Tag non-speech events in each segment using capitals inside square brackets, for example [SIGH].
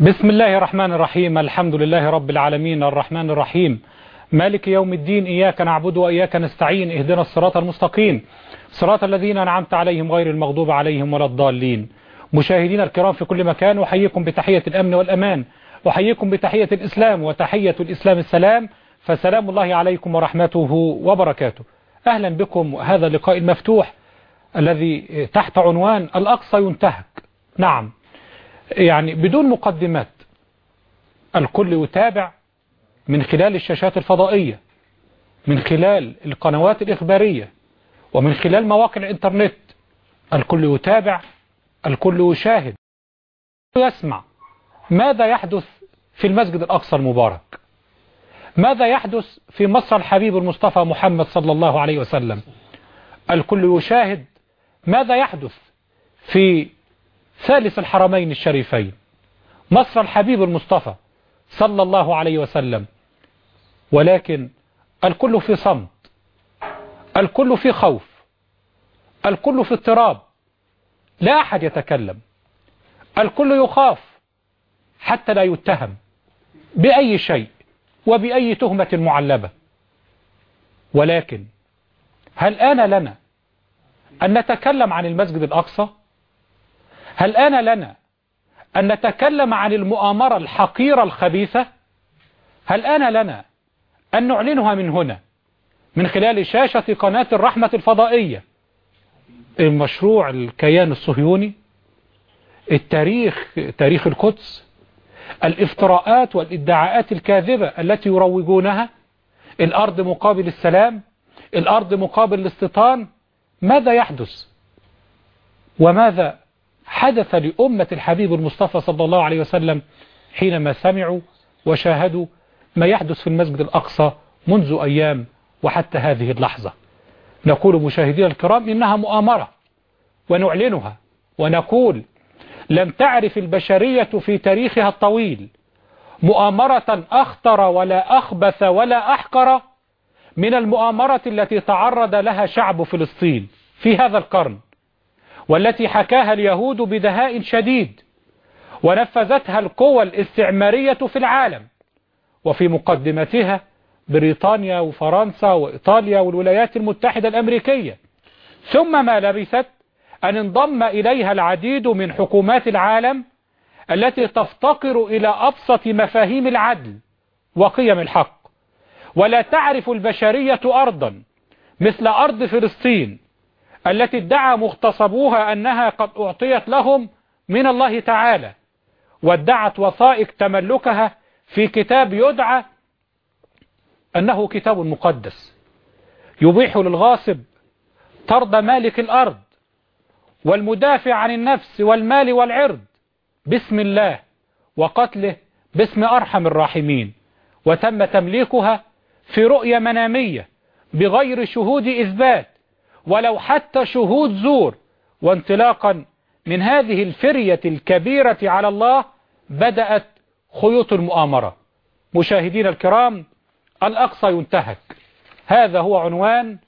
بسم الله الرحمن الرحيم الحمد لله رب العالمين الرحمن الرحيم مالك يوم الدين إياك نعبد وإياك نستعين اهدنا الصراط المستقيم صراط الذين أنعمت عليهم غير المغضوب عليهم ولا الضالين مشاهدينا الكرام في كل مكان أحييكم بتحية الأمن والأمان أحييكم بتحية الإسلام وتحية الإسلام السلام فسلام الله عليكم ورحمته وبركاته أهلا بكم هذا اللقاء المفتوح الذي تحت عنوان الأقصى ينتهك نعم يعني بدون مقدمات. الكل يتابع من خلال الشاشات الفضائية من خلال القنوات الإخبارية ومن خلال مواقع الإنترنت. الكل يتابع الكل يشاهد. يسمع. ماذا يحدث في المسجد الأقصى المبارك؟ ماذا يحدث في مصر الحبيب المصطفى محمد صلى الله عليه وسلم؟ الكل يشاهد. ماذا يحدث في ثالث الحرمين الشريفين. مصر الحبيب المصطفى صلى الله عليه وسلم. ولكن الكل في صمت الكل في خوف الكل في اضطراب. لا أحد يتكلم. الكل يخاف حتى لا يتهم بأي شيء وبأي تهمة معلبة. ولكن هل آن لنا أن نتكلم عن المسجد الأقصى؟ هل آن لنا أن نتكلم عن المؤامرة الحقيرة الخبيثة؟ هل آن لنا أن نعلنها من هنا من خلال شاشة قناة الرحمة الفضائية؟ المشروع الكيان الصهيوني التاريخ تاريخ القدس الافتراءات والإدعاءات الكاذبة التي يروجونها؟ الأرض مقابل السلام الأرض مقابل الاستيطان ماذا يحدث؟ وماذا حدث لأمة الحبيب المصطفى صلى الله عليه وسلم حينما سمعوا وشاهدوا ما يحدث في المسجد الأقصى منذ أيام وحتى هذه اللحظة. نقول مشاهدينا الكرام إنها مؤامرة ونعلنها ونقول لم تعرف البشرية في تاريخها الطويل مؤامرة أخطر ولا أخبث ولا أحقر من المؤامرة التي تعرض لها شعب فلسطين في هذا القرن. والتي حكاها اليهود بدهاء شديد ونفذتها القوى الاستعمارية في العالم وفي مقدمتها بريطانيا وفرنسا وإيطاليا والولايات المتحدة الأمريكية. ثم ما لبثت أن انضم إليها العديد من حكومات العالم التي تفتقر إلى أبسط مفاهيم العدل وقيم الحق. ولا تعرف البشرية أرضا مثل أرض فلسطين التي ادعى مغتصبوها أنها قد أعطيت لهم من الله تعالى وادعت وثائق تملكها في كتاب يدعى أنه كتاب مقدس يبيح للغاصب طرد مالك الأرض والمدافع عن النفس والمال والعرض باسم الله وقتله باسم أرحم الراحمين وتم تمليكها في رؤية منامية بغير شهود إثبات ولو حتى شهود زور وانطلاقا من هذه الفرية الكبيرة على الله بدأت خيوط المؤامرة. مشاهدين الكرام الأقصى ينتهك. هذا هو عنوان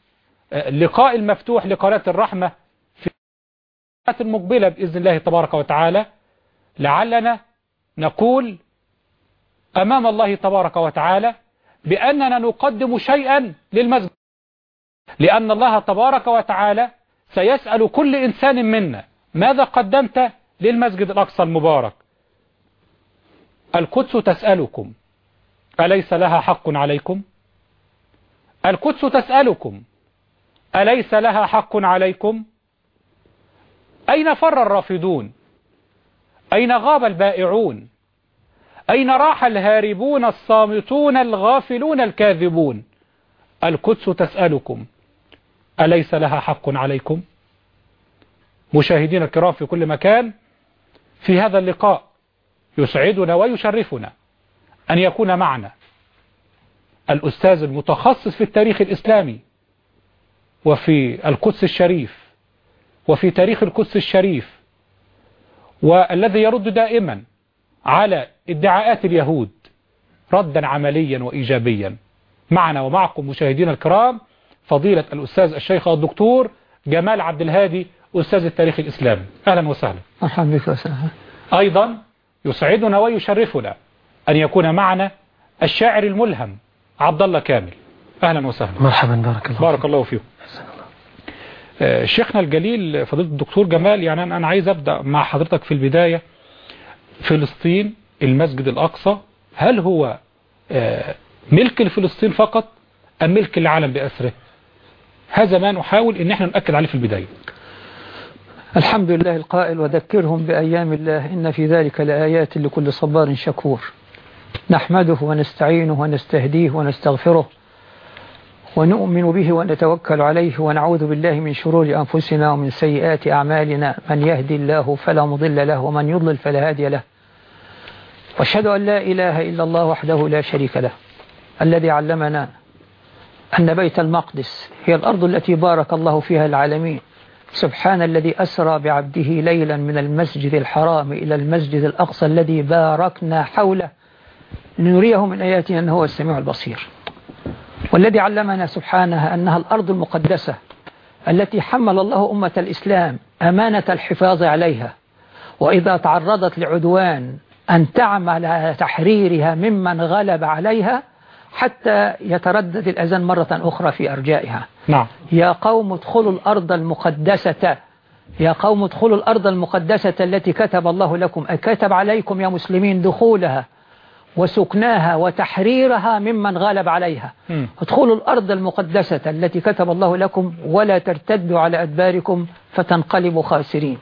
اللقاء المفتوح لقناة الرحمة في المقبلة بإذن الله تبارك وتعالى. لعلنا نقول أمام الله تبارك وتعالى بأننا نقدم شيئا للمسجد لأن الله تبارك وتعالى سيسأل كل إنسان منا ماذا قدمت للمسجد الأقصى المبارك؟ القدس تسألكم أليس لها حق عليكم؟ القدس تسألكم أليس لها حق عليكم؟ أين فر الرافضون؟ أين غاب البائعون؟ أين راح الهاربون الصامتون الغافلون الكاذبون؟ القدس تسألكم. أليس لها حق عليكم؟ مشاهدين الكرام في كل مكان في هذا اللقاء يسعدنا ويشرفنا أن يكون معنا الأستاذ المتخصص في التاريخ الإسلامي وفي القدس الشريف وفي تاريخ القدس الشريف والذي يرد دائما على ادعاءات اليهود ردا عمليا وإيجابيا. معنا ومعكم مشاهدينا الكرام فضيلة الأستاذ الشيخ الدكتور جمال عبد الهادي أستاذ التاريخ الإسلامي. أهلا وسهلا. مرحبا بك وسهلا. أيضا يسعدنا ويشرفنا أن يكون معنا الشاعر الملهم عبد الله كامل. أهلا وسهلا. مرحبا بارك الله بارك الله فيكم آه، شيخنا الجليل فضيلة الدكتور جمال يعني أنا عايز أبدأ مع حضرتك في البداية. فلسطين المسجد الأقصى هل هو آه، ملك لفلسطين فقط أم ملك العالم بأسره؟ هذا ما نحاول إن إحنا نأكد عليه في البداية. الحمد لله القائل وذكرهم بأيام الله إن في ذلك لآيات لكل صبار شكور. نحمده ونستعينه ونستهديه ونستغفره ونؤمن به ونتوكل عليه ونعوذ بالله من شرور أنفسنا ومن سيئات أعمالنا. من يهدي الله فلا مضل له ومن يضلل فلا هادي له. وأشهد أن لا إله إلا الله وحده لا شريك له الذي علمنا أن بيت المقدس هي الأرض التي بارك الله فيها العالمين. سبحان الذي أسرى بعبده ليلا من المسجد الحرام إلى المسجد الأقصى الذي باركنا حوله. لنريه من آياتنا أنه هو السميع البصير. والذي علمنا سبحانه أنها الأرض المقدسة التي حمل الله أمة الإسلام أمانة الحفاظ عليها. وإذا تعرضت لعدوان أن تعمل على تحريرها ممن غلب عليها حتى يتردد الأذان مرة أخرى في أرجائها. نعم. يا قوم ادخلوا الأرض المقدسة. يا قوم ادخلوا الأرض المقدسة التي كتب الله لكم. كتب عليكم يا مسلمين دخولها وسكناها وتحريرها ممن غلب عليها. م. ادخلوا الأرض المقدسة التي كتب الله لكم ولا ترتدوا على أدباركم فتنقلبوا خاسرين.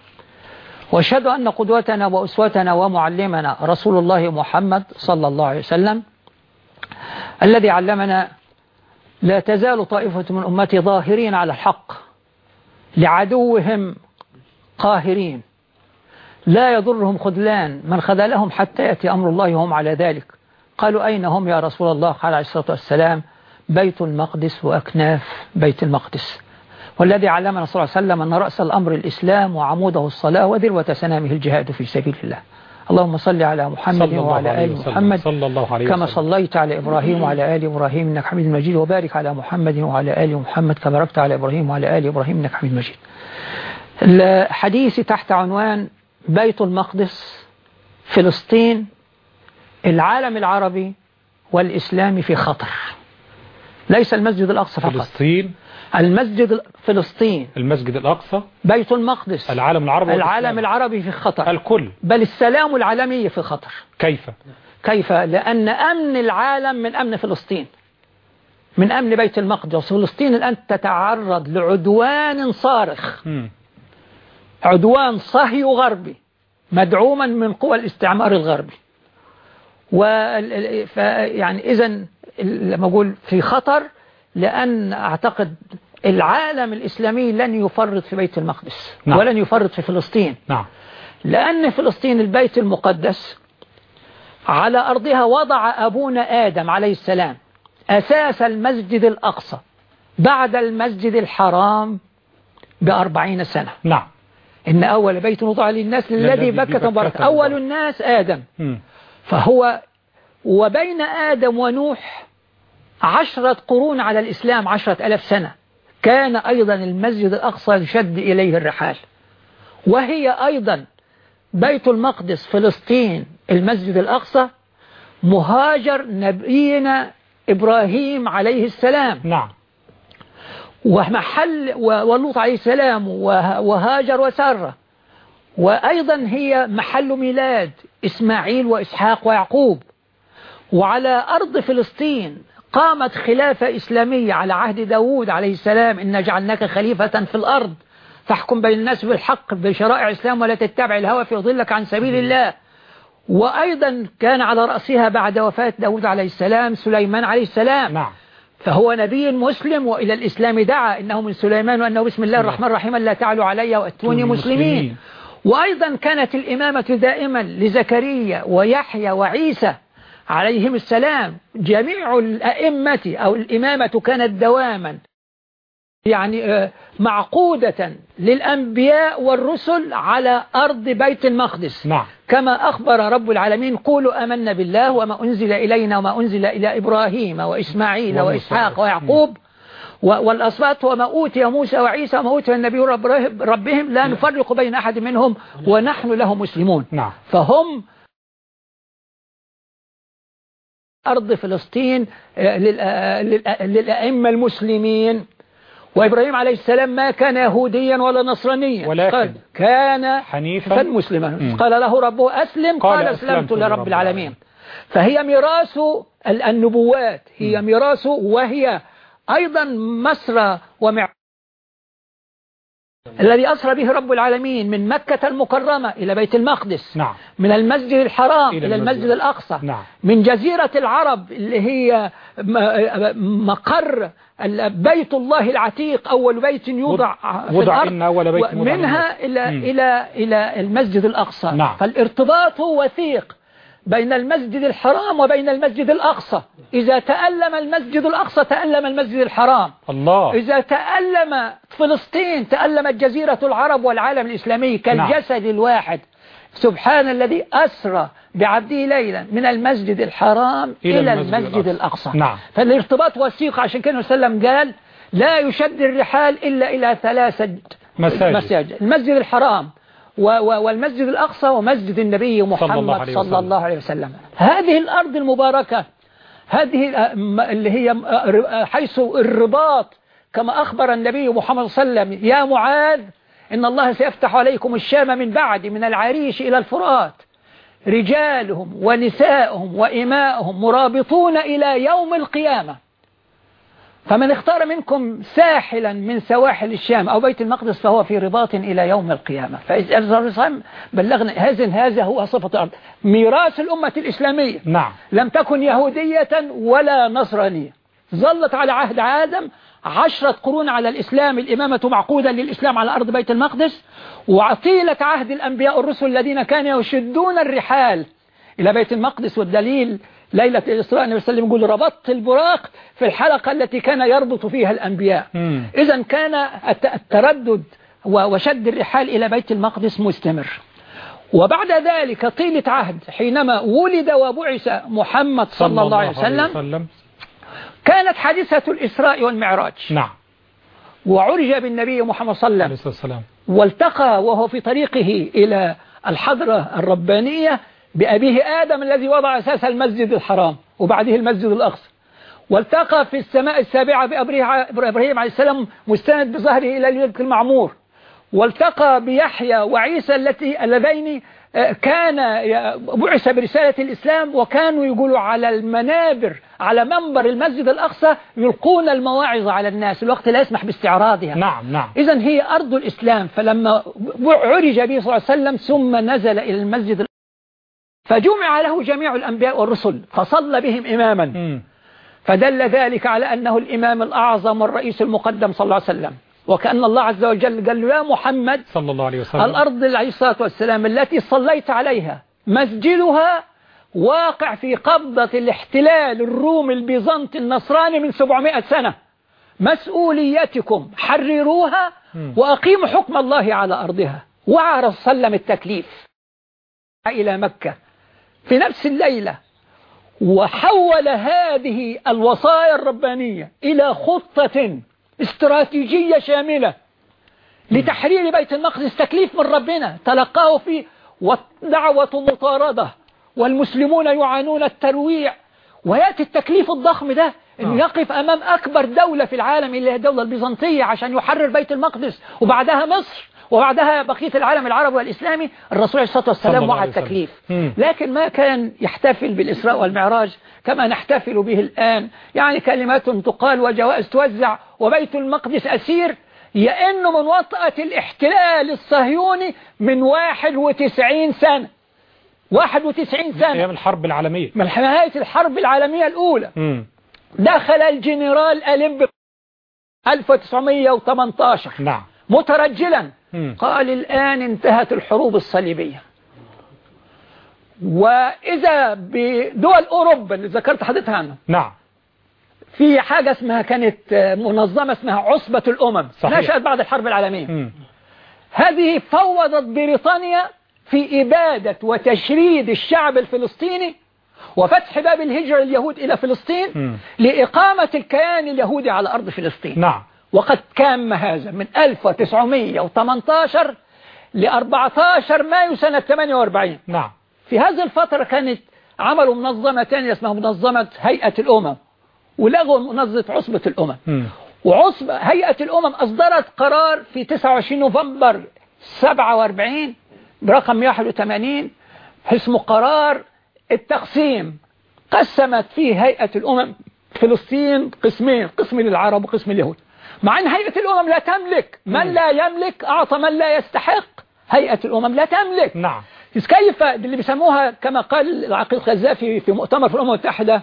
وأشهد أن قدوتنا وأسوتنا ومعلمنا رسول الله محمد صلى الله عليه وسلم الذي علمنا لا تزال طائفة من أمتي ظاهرين على الحق لعدوهم قاهرين. لا يضرهم خذلان من خذلهم حتى يأتي أمر الله وهم على ذلك. قالوا أين هم يا رسول الله؟ قال عليه الصلاة والسلام بيت المقدس وأكناف بيت المقدس. والذي علمنا صلى الله عليه وسلم أن رأس الأمر الإسلام وعموده الصلاة وذروة سنامه الجهاد في سبيل الله. اللهم صل على محمد وعلى آل. محمد صلى الله عليه كما. صليت على إبراهيم وعلى آل إبراهيم إنك حميد مجيد وبارك على محمد وعلى آل محمد كما باركت على إبراهيم وعلى آل إبراهيم إنك حميد مجيد الحديث تحت عنوان بيت المقدس فلسطين العالم العربي والإسلامي في خطر ليس المسجد الأقصى فقط فلسطين المسجد فلسطين. المسجد الأقصى. بيت المقدس. العالم العربي العالم. العربي في خطر. الكل. بل السلام العالمي في خطر. كيف؟ كيف؟ لأن أمن العالم من أمن فلسطين. من أمن بيت المقدس. فلسطين الآن تتعرض لعدوان صارخ. م. عدوان صهي غربي. مدعوما من قوى الاستعمار الغربي. و يعني إذا لما أقول في خطر لأن أعتقد العالم الإسلامي لن يفرط في بيت المقدس نعم. ولن يفرط في فلسطين. نعم. لأن فلسطين البيت المقدس على أرضها وضع أبونا آدم عليه السلام أساس المسجد الأقصى بعد المسجد الحرام بأربعين سنة. نعم. إن أول بيت وضع للناس الذي بكة مبارك مبارك. أول الناس آدم. م. فهو وبين آدم ونوح عشرة قرون على الإسلام عشرة ألف سنة. كان أيضا المسجد الأقصى يشد إليه الرحال. وهي أيضا بيت المقدس فلسطين المسجد الأقصى مهاجر نبينا إبراهيم عليه السلام. نعم. ومحل ولوط عليه السلام وه- وهاجر وسارة وأيضا هي محل ميلاد إسماعيل وإسحاق ويعقوب. وعلى أرض فلسطين قامت خلافة إسلامية على عهد داود عليه السلام إن جعلناك خليفة في الأرض. تحكم بين الناس بالحق بشرائع الإسلام ولا تتبع الهوى فيضلك عن سبيل الله. وأيضا كان على رأسها بعد وفاة داود عليه السلام سليمان عليه السلام. نعم. فهو نبي مسلم وإلى الإسلام دعا إنه من سليمان وأنه بسم الله الرحمن الرحيم لا تعلوا علي وأتوني أتوني مسلمين. مسلمين. وأيضا كانت الإمامة دائما لزكريا ويحيى وعيسى عليهم السلام. جميع الأئمة أو الإمامة كانت دواما. يعني آه، معقودة للأنبياء والرسل على أرض بيت المقدس. نعم. كما أخبر رب العالمين قولوا أمنا بالله وما أنزل إلينا وما أنزل إلى إبراهيم وإسماعيل. وإسحاق ويعقوب و- والأصباط وما أوتي موسى وعيسى وما أوتي النبي رب ربهم. لا نفرق بين أحد منهم ونحن له مسلمون. نعم. فهم أرض فلسطين آه، للأ- للأ- للأئمة المسلمين. وإبراهيم عليه السلام ما كان يهوديا ولا نصرانيا. ولكن قال كان حنيفا مسلما. قال له ربه أسلم قال قال أسلمت لرب العالمين. فهي ميراث ال- النبوات. هي ميراث وهي أيضا مسرى ومع الذي أسرى به رب العالمين من مكة المكرمة إلى بيت المقدس نعم من المسجد الحرام إلى إلى, المسجد. المسجد الأقصى نعم. من جزيرة العرب اللي هي مقر بيت الله العتيق أول بيت يوضع في وضع الأرض إن أول بيت منها. إلى. إلى, إلى المسجد الأقصى نعم. فالارتباط وثيق بين المسجد الحرام وبين المسجد الأقصى. إذا تألم المسجد الأقصى تألم المسجد الحرام. الله. إذا تألم فلسطين تألمت جزيرة العرب والعالم الإسلامي كالجسد الواحد. سبحان الذي أسرى بعبده ليلا من المسجد الحرام إلى إلى, المسجد المسجد, الأقصى. نعم. فالارتباط وثيق عشان كده وسلم قال لا يشد الرحال إلا إلى ثلاثة مساجد. مساجد. المسجد الحرام. والمسجد الأقصى ومسجد النبي الله محمد عليه صلى وسلم. الله عليه وسلم. هذه الأرض المباركة هذه اللي هي حيث الرباط كما أخبر النبي محمد صلى الله عليه وسلم. يا معاذ إن الله سيفتح عليكم الشام من بعد من العريش إلى الفرات. رجالهم ونساؤهم وإماؤهم مرابطون إلى يوم القيامة. فمن اختار منكم ساحلا من سواحل الشام أو بيت المقدس فهو في رباط إلى يوم القيامة. فإذا الرسول بلغنا هذا هذا هو صفة الأرض. ميراث الأمة الإسلامية. نعم. لم تكن يهودية ولا نصرانية. ظلت على عهد آدم عشرة قرون على الإسلام الإمامة معقودة للإسلام على أرض بيت المقدس. وعطيلة عهد الأنبياء الرسل الذين كانوا يشدون الرحال إلى بيت المقدس والدليل ليلة الإسراء النبي صلى الله عليه وسلم يقول ربطت البراق في الحلقة التي كان يربط فيها الأنبياء. إذا كان الت- التردد وشد الرحال إلى بيت المقدس مستمر. وبعد ذلك طيلة عهد حينما ولد وبعث محمد صلى الله عليه وسلم وسلم. كانت حادثة الإسراء والمعراج. نعم. وعرج بالنبي محمد صلى الله عليه وسلم والتقى وهو في طريقه إلى الحضرة الربانية بأبيه آدم الذي وضع أساس المسجد الحرام وبعده المسجد الأقصى. والتقى في السماء السابعة بإبراهيم عليه السلام مستند بظهره إلى البيت المعمور. والتقى بيحيى وعيسى التي اللذين آه، كان بعث برسالة الإسلام وكانوا يقولوا على المنابر على منبر المسجد الأقصى يلقون المواعظ على الناس الوقت لا يسمح باستعراضها. نعم نعم. إذا هي أرض الإسلام فلما عرج به صلى الله عليه وسلم ثم نزل إلى المسجد فجمع له جميع الأنبياء والرسل فصلى بهم إماما. فدل ذلك على أنه الإمام الأعظم والرئيس المقدم صلى الله عليه وسلم. وكأن الله عز وجل قال له يا محمد صلى الله عليه وسلم. الأرض عليه الصلاة والسلام التي صليت عليها مسجدها واقع في قبضة الاحتلال الرومي البيزنطي النصراني من 700 سنة. مسؤوليتكم حرروها. وأقيموا حكم الله على أرضها. وعرى سلم التكليف إلى مكة. في نفس الليلة وحول هذه الوصايا الربانية إلى خطة استراتيجية شاملة لتحرير بيت المقدس تكليف من ربنا تلقاه فيه ودعوة مطاردة والمسلمون يعانون الترويع ويأتي التكليف الضخم ده إنه آه. يقف أمام أكبر دولة في العالم اللي هي الدولة البيزنطية عشان يحرر بيت المقدس وبعدها مصر وبعدها بقية العالم العربي والإسلامي الرسول عليه الصلاة والسلام وعى وسلم. التكليف. لكن ما كان يحتفل بالإسراء والمعراج كما نحتفل به الآن يعني كلمات تقال وجوائز توزع وبيت المقدس أسير يئن من وطأة الاحتلال الصهيوني من 91 سنة 91 أيام سنة الحرب العالمية من نهاية الحرب العالمية الأولى. دخل الجنرال أليمب 1918 نعم مترجلا. قال الآن انتهت الحروب الصليبية. وإذا بدول أوروبا اللي ذكرت حديثها عنها نعم. في حاجة اسمها كانت منظمة اسمها عصبة الأمم. صحيح. نشأت بعد الحرب العالمية. مم. هذه فوضت بريطانيا في إبادة وتشريد الشعب الفلسطيني وفتح باب الهجرة لليهود إلى فلسطين مم. لإقامة الكيان اليهودي على أرض فلسطين. نعم. وقد كان هذا من 1918 ل 14 مايو سنة 48 نعم. في هذه الفترة كانت عملوا منظمة تانية اسمها منظمة هيئة الأمم ولغوا منظمة عصبة الأمم. مم. وعصبة هيئة الأمم أصدرت قرار في 29 نوفمبر 47 برقم 181 اسمه قرار التقسيم. قسمت فيه هيئة الأمم فلسطين قسمين قسم للعرب وقسم لليهود مع أن هيئة الأمم لا تملك. من لا يملك أعطى من لا يستحق. هيئة الأمم لا تملك. نعم. كيف اللي بيسموها كما قال العقيد الخزافي في مؤتمر في الأمم المتحدة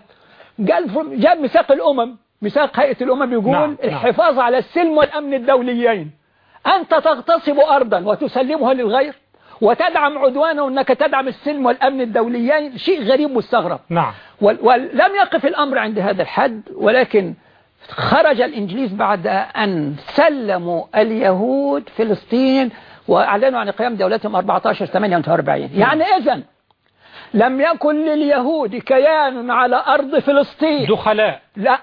قال جاب ميثاق الأمم. ميثاق هيئة الأمم بيقول نعم، نعم. الحفاظ على السلم والأمن الدوليين. أنت تغتصب أرضا وتسلمها للغير وتدعم عدوانه أنك تدعم السلم والأمن الدوليين. شيء غريب مستغرب. نعم. ول- ولم يقف الأمر عند هذا الحد ولكن خرج الإنجليز بعد أن سلموا اليهود فلسطين وأعلنوا عن قيام دولتهم 14 48 يعني إذن لم يكن لليهود كيان على أرض فلسطين. دخلاء. لا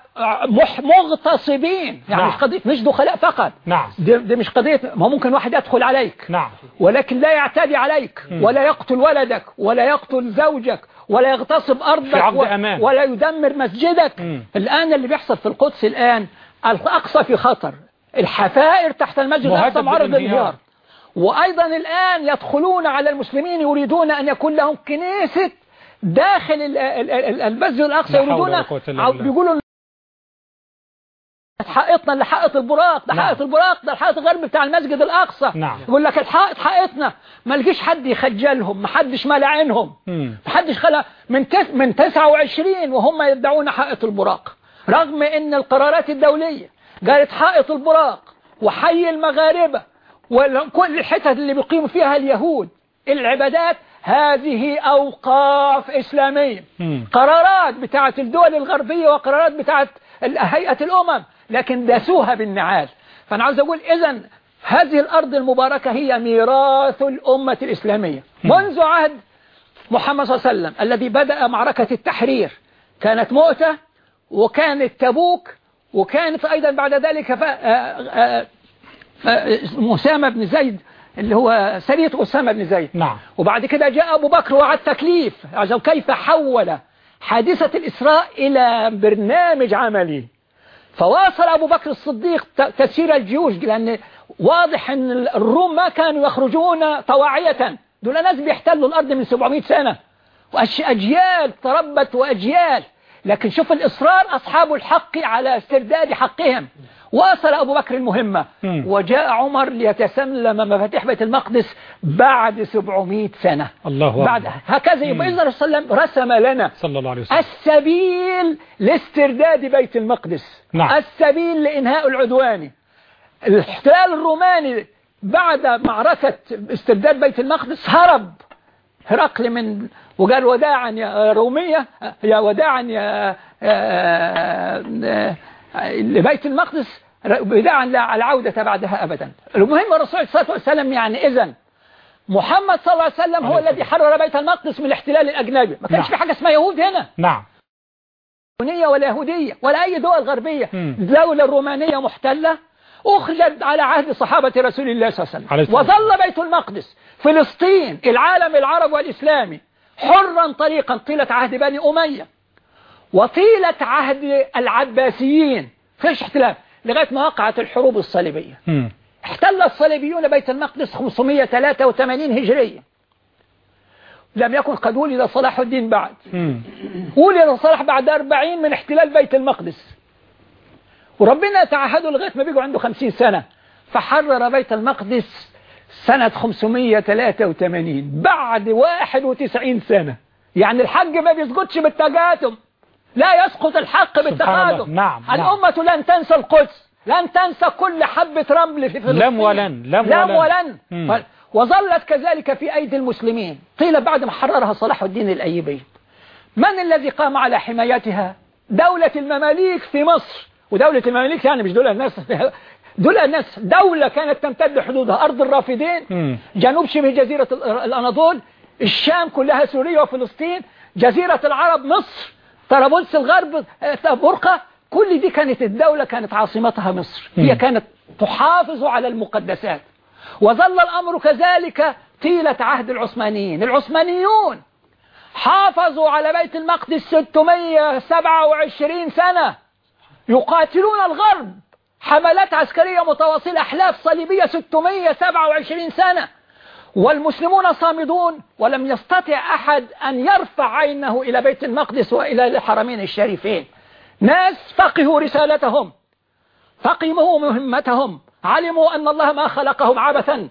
مح مغتصبين. يعني نعم. مش قضية مش دخلاء فقط. نعم. دي, دي مش قضية ما ممكن واحد يدخل عليك. نعم. ولكن لا يعتدي عليك ولا يقتل ولدك ولا يقتل زوجك ولا يغتصب أرضك في عقد و-. ولا يدمر مسجدك مم. الآن اللي بيحصل في القدس الآن الأقصى في خطر الحفائر تحت المسجد الأقصى معرض. للانهيار وأيضا الآن يدخلون على المسلمين يريدون أن يكون لهم كنيسة داخل ال- ال- ال- المسجد الأقصى يريدون. بيقولوا حائطنا اللي حائط البراق ده نعم. حائط البراق ده الحائط الغربي بتاع المسجد الأقصى نعم. يقول لك الحائط حائطنا ما لقيش حد يخجلهم ما حدش مال عينهم. ما حدش خلى من تس من 29 وهم يدعون حائط البراق رغم إن القرارات الدولية قالت حائط البراق وحي المغاربة وكل الحتت اللي بيقيموا فيها اليهود العبادات هذه أوقاف إسلامية مم. قرارات بتاعة الدول الغربية وقرارات بتاعة ال- هيئة الأمم لكن داسوها بالنعال فأنا عاوز أقول إذا هذه الأرض المباركة هي ميراث الأمة الإسلامية. منذ عهد محمد صلى الله عليه وسلم الذي بدأ معركة التحرير كانت مؤتة وكانت تبوك وكانت أيضا بعد ذلك ف... آه، آه، آه، بن زيد اللي هو سرية أسامة بن زيد. نعم. وبعد كده جاء أبو بكر وعد تكليف كيف حول حادثة الإسراء إلى برنامج عملي. فواصل أبو بكر الصديق تسيير الجيوش لأن واضح أن الروم ما كانوا يخرجون طواعية دول ناس بيحتلوا الأرض من 700 سنة. وأجيال تربت وأجيال. لكن شوف الإصرار أصحاب الحق على استرداد حقهم. واصل أبو بكر المهمة. وجاء عمر ليتسلم مفاتيح بيت المقدس بعد 700 سنة. الله. بعد هكذا يبقى إذن الرسول صلى الله عليه وسلم رسم لنا صلى الله عليه وسلم. السبيل لاسترداد بيت المقدس. نعم. السبيل لإنهاء العدوان. الاحتلال الروماني بعد معركة استرداد بيت المقدس هرب. هرقل من وقال وداعا يا رومية يا وداعا يا آه، آه، لبيت المقدس وداعا لا العودة بعدها أبدا. المهم الرسول صلى الله عليه وسلم يعني إذن محمد صلى الله عليه وسلم هو الذي حرر بيت المقدس من الاحتلال الأجنبي. ما كانش نعم. في حاجة اسمها يهود هنا. نعم. رومانية ولا يهودية ولا أي دول غربية. مم. دولة رومانية محتلة أخرجت على عهد صحابة رسول الله صلى الله عليه وسلم. وظل بيت المقدس فلسطين العالم العربي والإسلامي حرا طريقا طيلة عهد بني أمية. وطيلة عهد العباسيين. فيش احتلال. لغاية ما وقعت الحروب الصليبية. مم. احتل الصليبيون بيت المقدس 583 هجرية. لم يكن قد ولد صلاح الدين بعد. ولد صلاح بعد 40 من احتلال بيت المقدس. وربنا تعهده لغاية ما بيجوا عنده 50 سنة. فحرر بيت المقدس سنة 583 بعد 91 سنة. يعني الحج ما بيسقطش بالتجاتم لا يسقط الحق. بالتقادم. نعم، نعم. الأمة لن تنسى القدس لن تنسى كل حبة رمل في فلسطين. لم ولن لم لم ولن. ولن. وظلت كذلك في أيدي المسلمين. قيل بعد ما حررها صلاح الدين الأيوبي من الذي قام على حمايتها؟ دولة المماليك في مصر. ودولة المماليك يعني مش دول الناس [LAUGHS] دول الناس دولة كانت تمتد حدودها. أرض الرافدين. جنوب شبه جزيرة ال- الأناضول الشام كلها سوريا وفلسطين جزيرة العرب مصر. طرابلس الغرب آه، برقة كل دي كانت الدولة كانت عاصمتها مصر. هي. كانت تحافظ على المقدسات. وظل الأمر كذلك طيلة عهد العثمانيين. العثمانيون حافظوا على بيت المقدس 627 سنة. يقاتلون الغرب. حملات عسكرية متواصلة أحلاف صليبية 627 سنة. والمسلمون صامدون ولم يستطع أحد أن يرفع عينه إلى بيت المقدس وإلى الحرمين الشريفين. ناس فقهوا رسالتهم فقموا مهمتهم علموا أن الله ما خلقهم عبثا.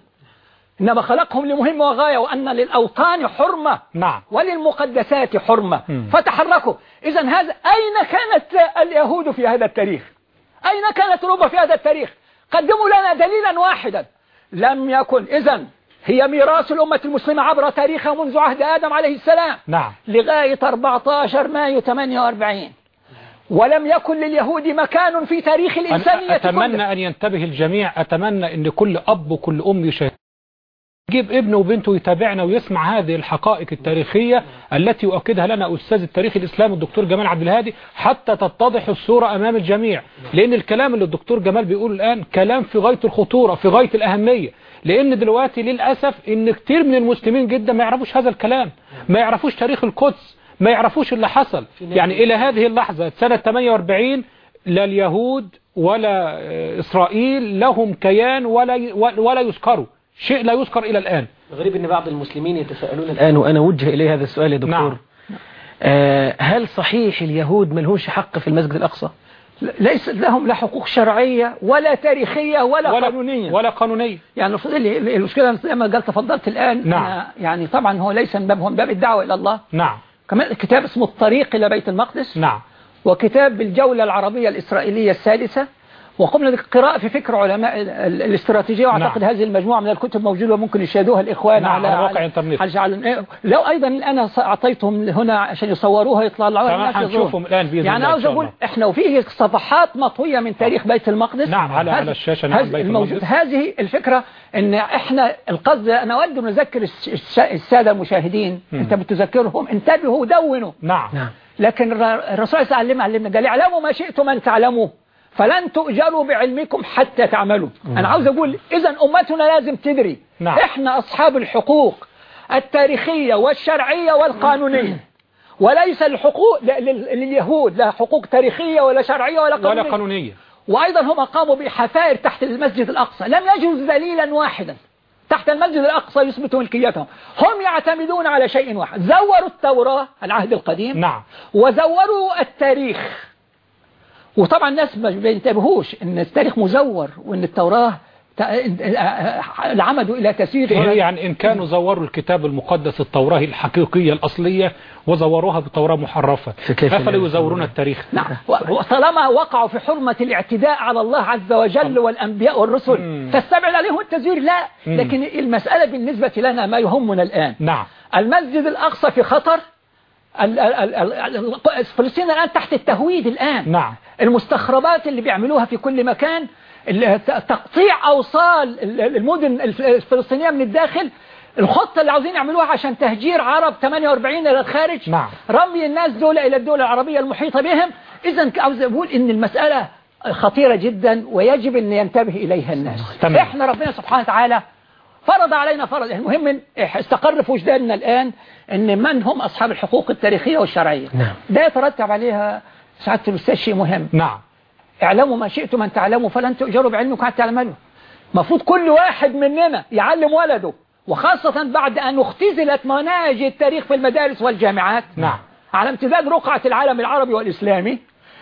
إنما خلقهم لمهمة وغاية وأن للأوطان حرمة نعم. وللمقدسات حرمة. مم. فتحركوا. إذا هذا أين كانت اليهود في هذا التاريخ؟ أين كانت أوروبا في هذا التاريخ؟ قدموا لنا دليلا واحدا. لم يكن. إذا هي ميراث الأمة المسلمة عبر تاريخها منذ عهد آدم عليه السلام. نعم. لغاية 14 مايو 48 ولم يكن لليهود مكان في تاريخ الإنسانية كله. أتمنى أن ينتبه الجميع. أتمنى أن كل أب وكل أم يشاهد. يجيب ابنه وبنته يتابعنا ويسمع هذه الحقائق التاريخية التي يؤكدها لنا أستاذ التاريخ الإسلامي الدكتور جمال عبد الهادي حتى تتضح الصورة أمام الجميع. لأن الكلام اللي الدكتور جمال بيقول الآن كلام في غاية الخطورة في غاية الأهمية. لأن دلوقتي للأسف إن كتير من المسلمين جدا ما يعرفوش هذا الكلام. ما يعرفوش تاريخ القدس. ما يعرفوش اللي حصل. يعني إلى هذه اللحظة سنة 48 لا اليهود ولا آه، إسرائيل لهم كيان ولا ولا يذكروا. شيء لا يذكر إلى الآن. الغريب إن بعض المسلمين يتساءلون الآن وأنا وجه إليه هذا السؤال يا دكتور. نعم. آه هل صحيح اليهود ملهمش حق في المسجد الأقصى؟ ليس لهم لا حقوق شرعية ولا تاريخية ولا, ولا قانونية. ولا قانونية. يعني المشكلة زي ما قال تفضلت الآن نعم. يعني طبعا هو ليس من باب هو من باب الدعوة إلى الله. نعم. كمان كتاب اسمه الطريق إلى بيت المقدس نعم. وكتاب بالجولة العربية الإسرائيلية السادسة وقمنا بالقراءة في فكر علماء ال- ال- الاستراتيجية وأعتقد نعم. هذه المجموعة من الكتب موجودة وممكن يشاهدوها الإخوان نعم، على على موقع إنترنت. على على لو أيضا أنا أعطيتهم هنا عشان يصوروها الناس يزورون. هنشوفهم الآن بإذن يعني عاوز أقول. إحنا وفيه صفحات مطوية من تاريخ بيت المقدس نعم، على- على الشاشة، نعم، بيت المقدس. هذه الفكرة إن إحنا القصد أنا أود أن أذكر الس- الس- السادة المشاهدين أنت بتذكرهم انتبهوا ودونوا نعم نعم لكن الر- الرسول صلى الله عليه وسلم علمنا قال اعلموا ما شئتم أن تعلموا فلن تؤجروا بعلمكم حتى تعملوا. أنا عاوز أقول اذا أمتنا لازم تدري نعم. إحنا أصحاب الحقوق التاريخية والشرعية والقانونية. وليس الحقوق لليهود لا حقوق تاريخية ولا شرعية ولا قانونية ولا قانونية. وأيضا هم قاموا بحفائر تحت المسجد الأقصى. لم يجوز دليلا واحدا. تحت المسجد الأقصى يثبت ملكيتهم هم يعتمدون على شيء واحد. زوروا التوراة العهد القديم. نعم. وزوروا التاريخ. وطبعا الناس ما بينتبهوش إن التاريخ مزور وإن التوراة العمد إلى تسيير يعني إن كانوا زوروا الكتاب المقدس التوراة الحقيقية الأصلية وزوروها بتوراة محرفة. لا يزورون التاريخ؟ نعم. وطالما وقعوا في حرمة الاعتداء على الله عز وجل والأنبياء والرسل مم. فاستبعد عليهم التزوير؟ لا. لكن المسألة بالنسبة لنا ما يهمنا الآن. نعم. المسجد الأقصى في خطر ال- ال- ال- ال- فلسطين الآن تحت التهويد الآن نعم المستخربات اللي بيعملوها في كل مكان تقطيع أوصال ال- المدن الف- الفلسطينية من الداخل الخطة اللي عاوزين يعملوها عشان تهجير عرب 48 إلى الخارج نعم. رمي الناس دول إلى الدول العربية المحيطة بهم إذا عاوز أقول إن المسألة خطيرة جدا ويجب أن ينتبه إليها الناس تمام. إحنا ربنا سبحانه وتعالى فرض علينا فرض. المهم إن استقر في وجداننا الآن أن من هم أصحاب الحقوق التاريخية والشرعية. نعم. ده يترتب عليها سعادة الأستاذ شيء مهم. نعم. اعلموا ما شئتم أن تعلموا فلن تؤجروا بعلمكم حتى تعلموا. المفروض كل واحد مننا يعلم ولده وخاصة بعد أن اختزلت مناهج التاريخ في المدارس والجامعات. نعم. على امتداد رقعة العالم العربي والإسلامي.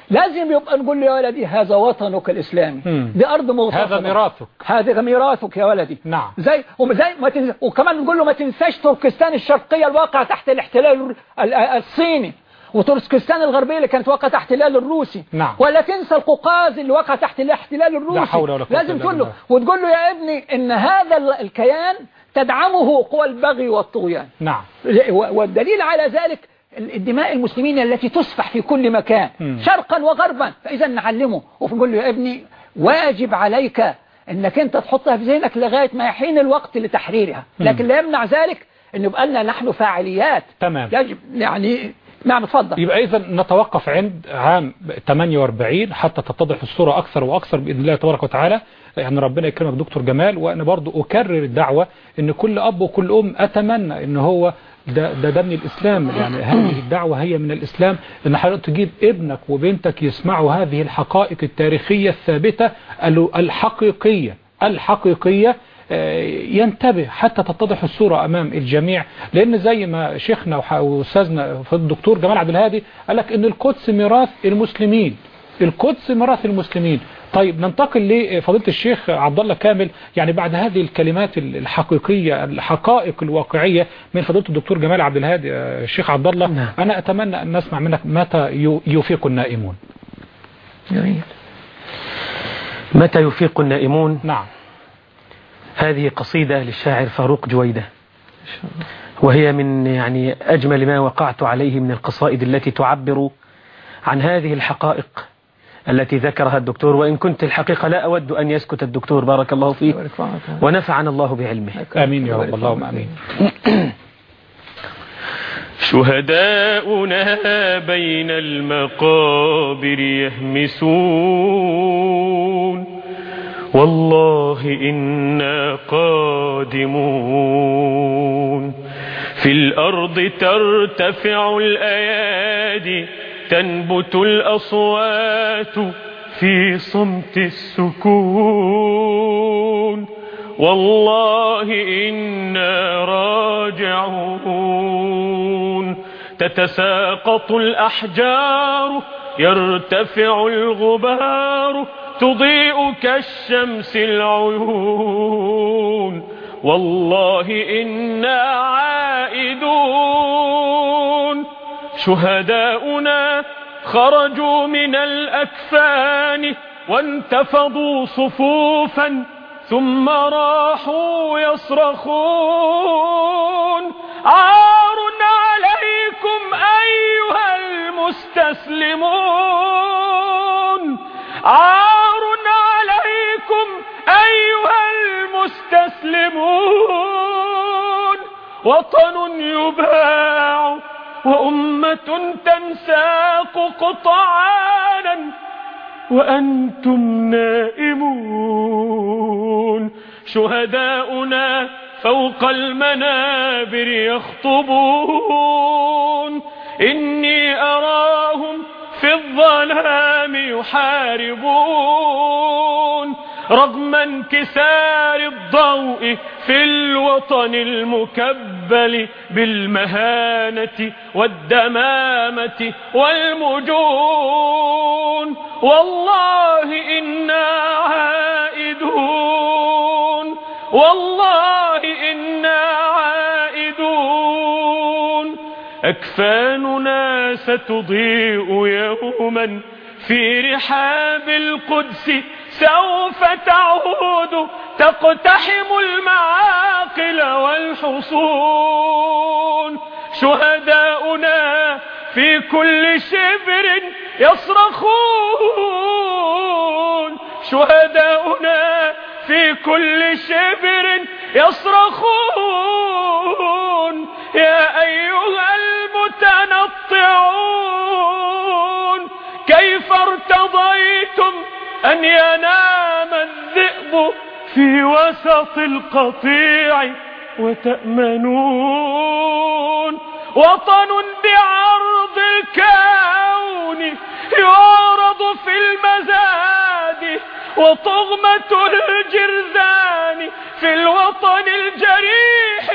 لازم يبقى نقول له يا ولدي هذا وطنك الإسلامي. دي أرض مغتصبة هذا ميراثك هذا ميراثك يا ولدي نعم. زي وزي ما تنس... وكمان نقول له ما تنساش تركستان الشرقية الواقعة تحت الاحتلال ال- الصيني وتركستان الغربية اللي كانت واقعة تحت الاحتلال الروسي نعم. ولا تنسى القوقاز اللي واقع تحت الاحتلال الروسي حول ولا لازم تقول له. وتقول له يا ابني إن هذا ال- الكيان تدعمه قوى البغي والطغيان نعم والدليل على ذلك الدماء المسلمين التي تسفح في كل مكان مم. شرقا وغربا. فإذا نعلمه. ونقول له يا ابني واجب عليك إنك أنت تحطها في ذهنك لغاية ما يحين الوقت لتحريرها. لكن لا يمنع ذلك إن يبقى لنا نحن فاعليات. تمام. يجب يعني نعم اتفضل. يبقى إذا نتوقف عند عام 48 حتى تتضح الصورة أكثر وأكثر بإذن الله تبارك وتعالى. يعني ربنا يكرمك دكتور جمال وأنا برضو أكرر الدعوة إن كل أب وكل أم أتمنى إن هو ده ده ده من الإسلام. يعني هذه الدعوة هي من الإسلام. إن حضرتك تجيب ابنك وبنتك يسمعوا هذه الحقائق التاريخية الثابتة ال- الحقيقية الحقيقية آه، ينتبه حتى تتضح الصورة أمام الجميع. لأن زي ما شيخنا وأستاذنا الدكتور جمال عبد الهادي قال لك إن القدس ميراث المسلمين. القدس ميراث المسلمين. طيب ننتقل لفضيلة الشيخ عبد الله كامل. يعني بعد هذه الكلمات الحقيقية الحقائق الواقعية من فضيلة الدكتور جمال عبد الهادي الشيخ عبد الله نعم. أنا أتمنى أن نسمع منك متى يفيق النائمون. جميل. متى يفيق النائمون؟ نعم. هذه قصيدة للشاعر فاروق جويدة. وهي من يعني أجمل ما وقعت عليه من القصائد التي تعبر عن هذه الحقائق. التي ذكرها الدكتور وإن كنت الحقيقة لا أود أن يسكت الدكتور. بارك الله فيه. ونفعنا الله بعلمه. آمين يا رب. اللهم آمين. شهداؤنا بين المقابر يهمسون. والله إنا قادمون. في الأرض ترتفع الأيادي تنبت الأصوات في صمت السكون. والله إنا راجعون. تتساقط الأحجار يرتفع الغبار تضيء كالشمس العيون. والله إنا عائدون. شهداؤنا خرجوا من الأكفان وانتفضوا صفوفا ثم راحوا يصرخون. عار عليكم أيها المستسلمون. عار عليكم أيها المستسلمون. وطن يباع وأمة تنساق قطعانا وأنتم نائمون. شهداؤنا فوق المنابر يخطبون. إني أراهم في الظلام يحاربون. رغم انكسار الضوء في الوطن المكبل بالمهانة والدمامة والمجون والله إنا عائدون والله إنا عائدون. أكفاننا ستضيء يوما في رحاب القدس سوف تعود تقتحم المعاقل والحصون. شهداؤنا في كل شبر يصرخون. شهداؤنا في كل شبر يصرخون. يا أيها المتنطعون كيف ارتضيتم أن ينام الذئب في وسط القطيع وتأمنون. وطن بعرض الكون يعرض في المزاد وطغمة الجرذان في الوطن الجريح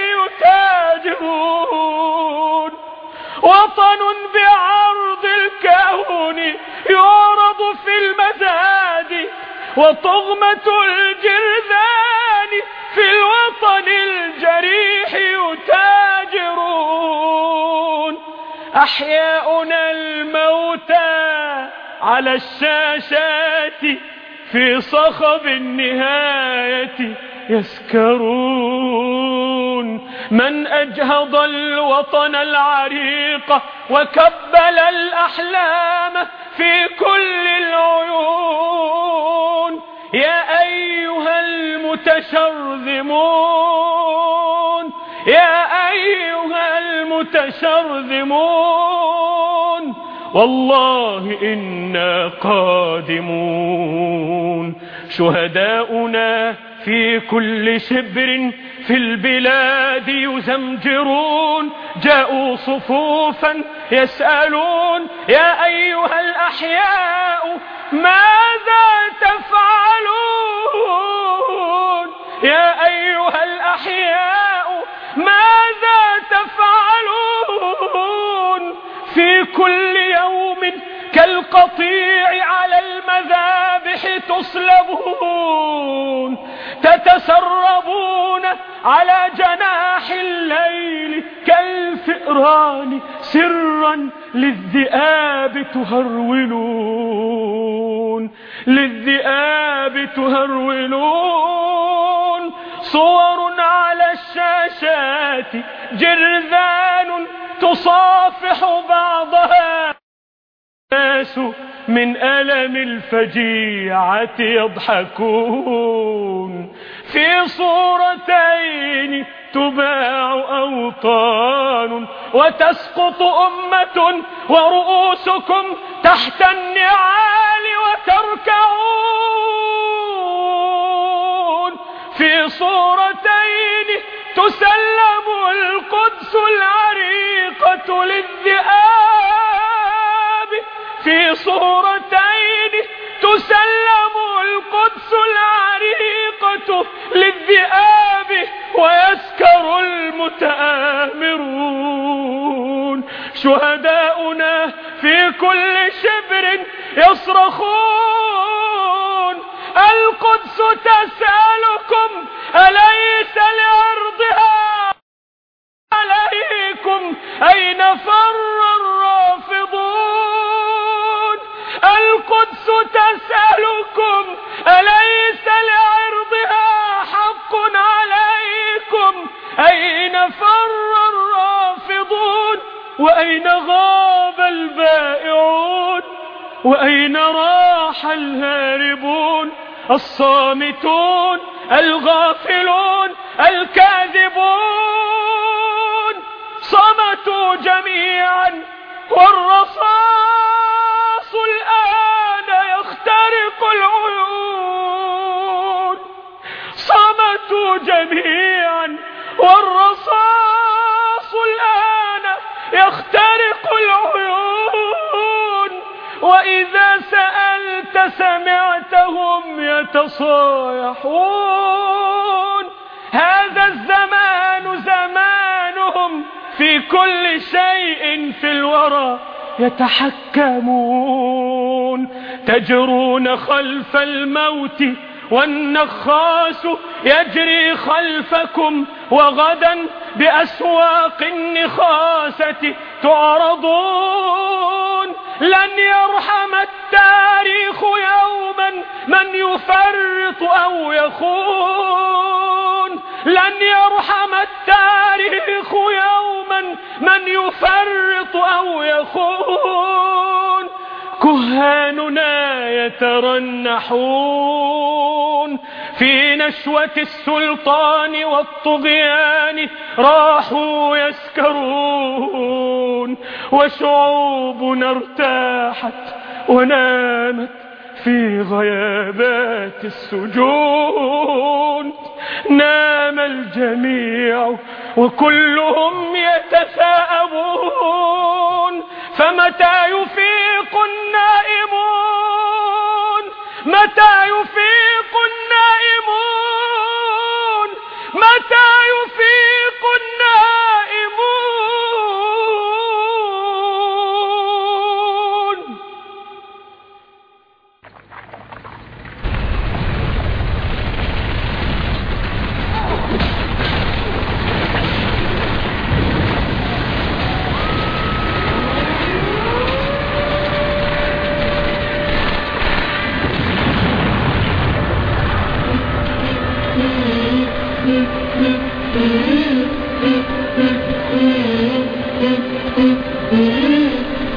يتاجرون. وطن بعرض الكون يعرض في المزاد وطغمة الجرذان في الوطن الجريح يتاجرون. أحياؤنا الموتى على الشاشات في صخب النهاية يسكرون. من أجهض الوطن العريق وكبل الأحلام في كل العيون. يا أيها المتشرذمون يا أيها المتشرذمون. والله إنا قادمون. شهداؤنا في كل شبر في البلاد يزمجرون. جاءوا صفوفا يسألون يا أيها الأحياء ماذا تفعلون؟ يا أيها الأحياء ماذا تفعلون؟ في كل يوم كالقطيع على المذابح تصلبون تتسربون على جناح الليل كالفئران سرا للذئاب تهرولون للذئاب تهرولون صور على الشاشات جرذان تصافح بعضها الناس من ألم الفجيعة يضحكون. في صورتين تباع أوطان وتسقط أمة ورؤوسكم تحت النعال وتركعون. في صورتين تسلم القدس للذئاب في صورتين تسلم القدس العريقة للذئاب ويسكر المتآمرون. شهداؤنا في كل شبر يصرخون. القدس تسألكم أليس لأرضها عليكم أين فر الرافضون؟ القدس تسألكم أليس لعرضها حق عليكم؟ أين فر الرافضون؟ وأين غاب البائعون؟ وأين راح الهاربون؟ الصامتون الغافلون الكاذبون؟ صمتوا جميعا والرصاص الآن يخترق العيون. صمتوا جميعا والرصاص الآن يخترق العيون. وإذا سألت سمعتهم يتصايحون. هذا الزمان زمانهم في كل شيء في الورى يتحكمون. تجرون خلف الموت والنخاس يجري خلفكم وغدا بأسواق النخاسة تعرضون. لن يرحم التاريخ يوما من يفرط أو يخون. لن يرحم التاريخ يوما من يفرط أو يخون. كهاننا يترنحون في نشوة السلطان والطغيان راحوا يسكرون وشعوبنا ارتاحت ونامت في غيابات السجون نام الجميع وكلهم يتثاءبون فمتى يفيق النائمون؟ متى يفيق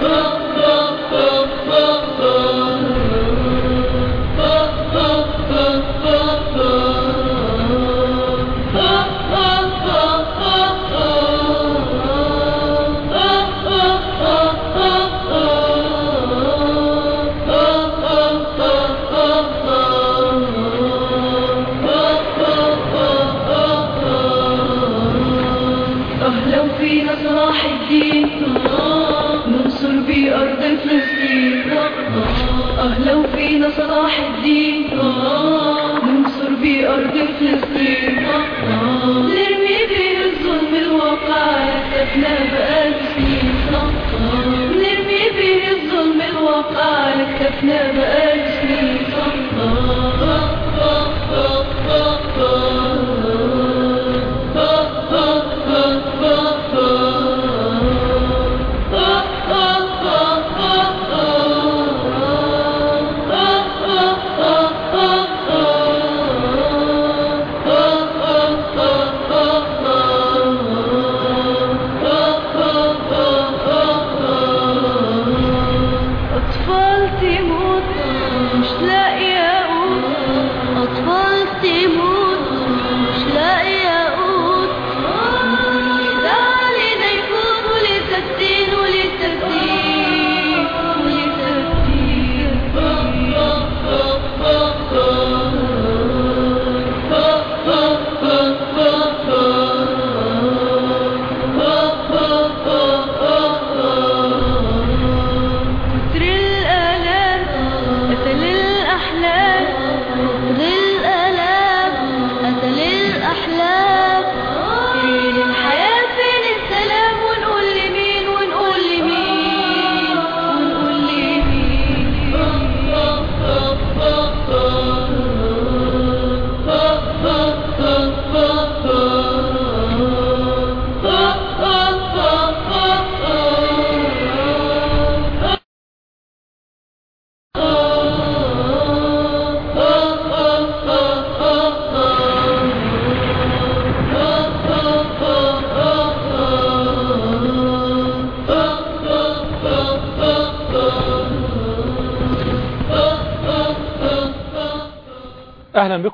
Oh! على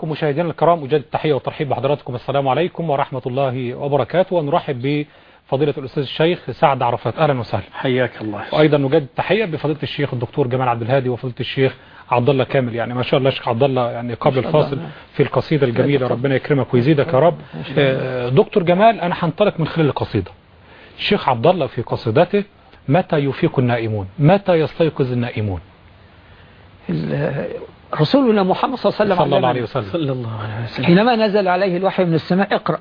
مشاهدينا الكرام أجدد التحية والترحيب بحضراتكم. السلام عليكم ورحمة الله وبركاته. ونرحب بفضيلة الأستاذ الشيخ سعد عرفات. أهلا وسهلا. حياك الله. وأيضا نجدد التحية بفضيلة الشيخ الدكتور جمال عبد الهادي وفضيلة الشيخ عبد الله كامل. يعني ما شاء الله الشيخ عبد الله يعني قبل. الفاصل في القصيدة الجميلة. ربنا يكرمك ويزيدك يا رب. آه، دكتور جمال أنا هنطلق من خلال القصيدة. الشيخ عبد الله في قصيدته متى يفيق النائمون؟ متى يستيقظ النائمون؟ ال- رسولنا محمد صلى الله عليه وسلم صلى الله عليه علمنا. وسلم. صلى الله عليه وسلم. حينما نزل عليه الوحي من السماء اقرأ.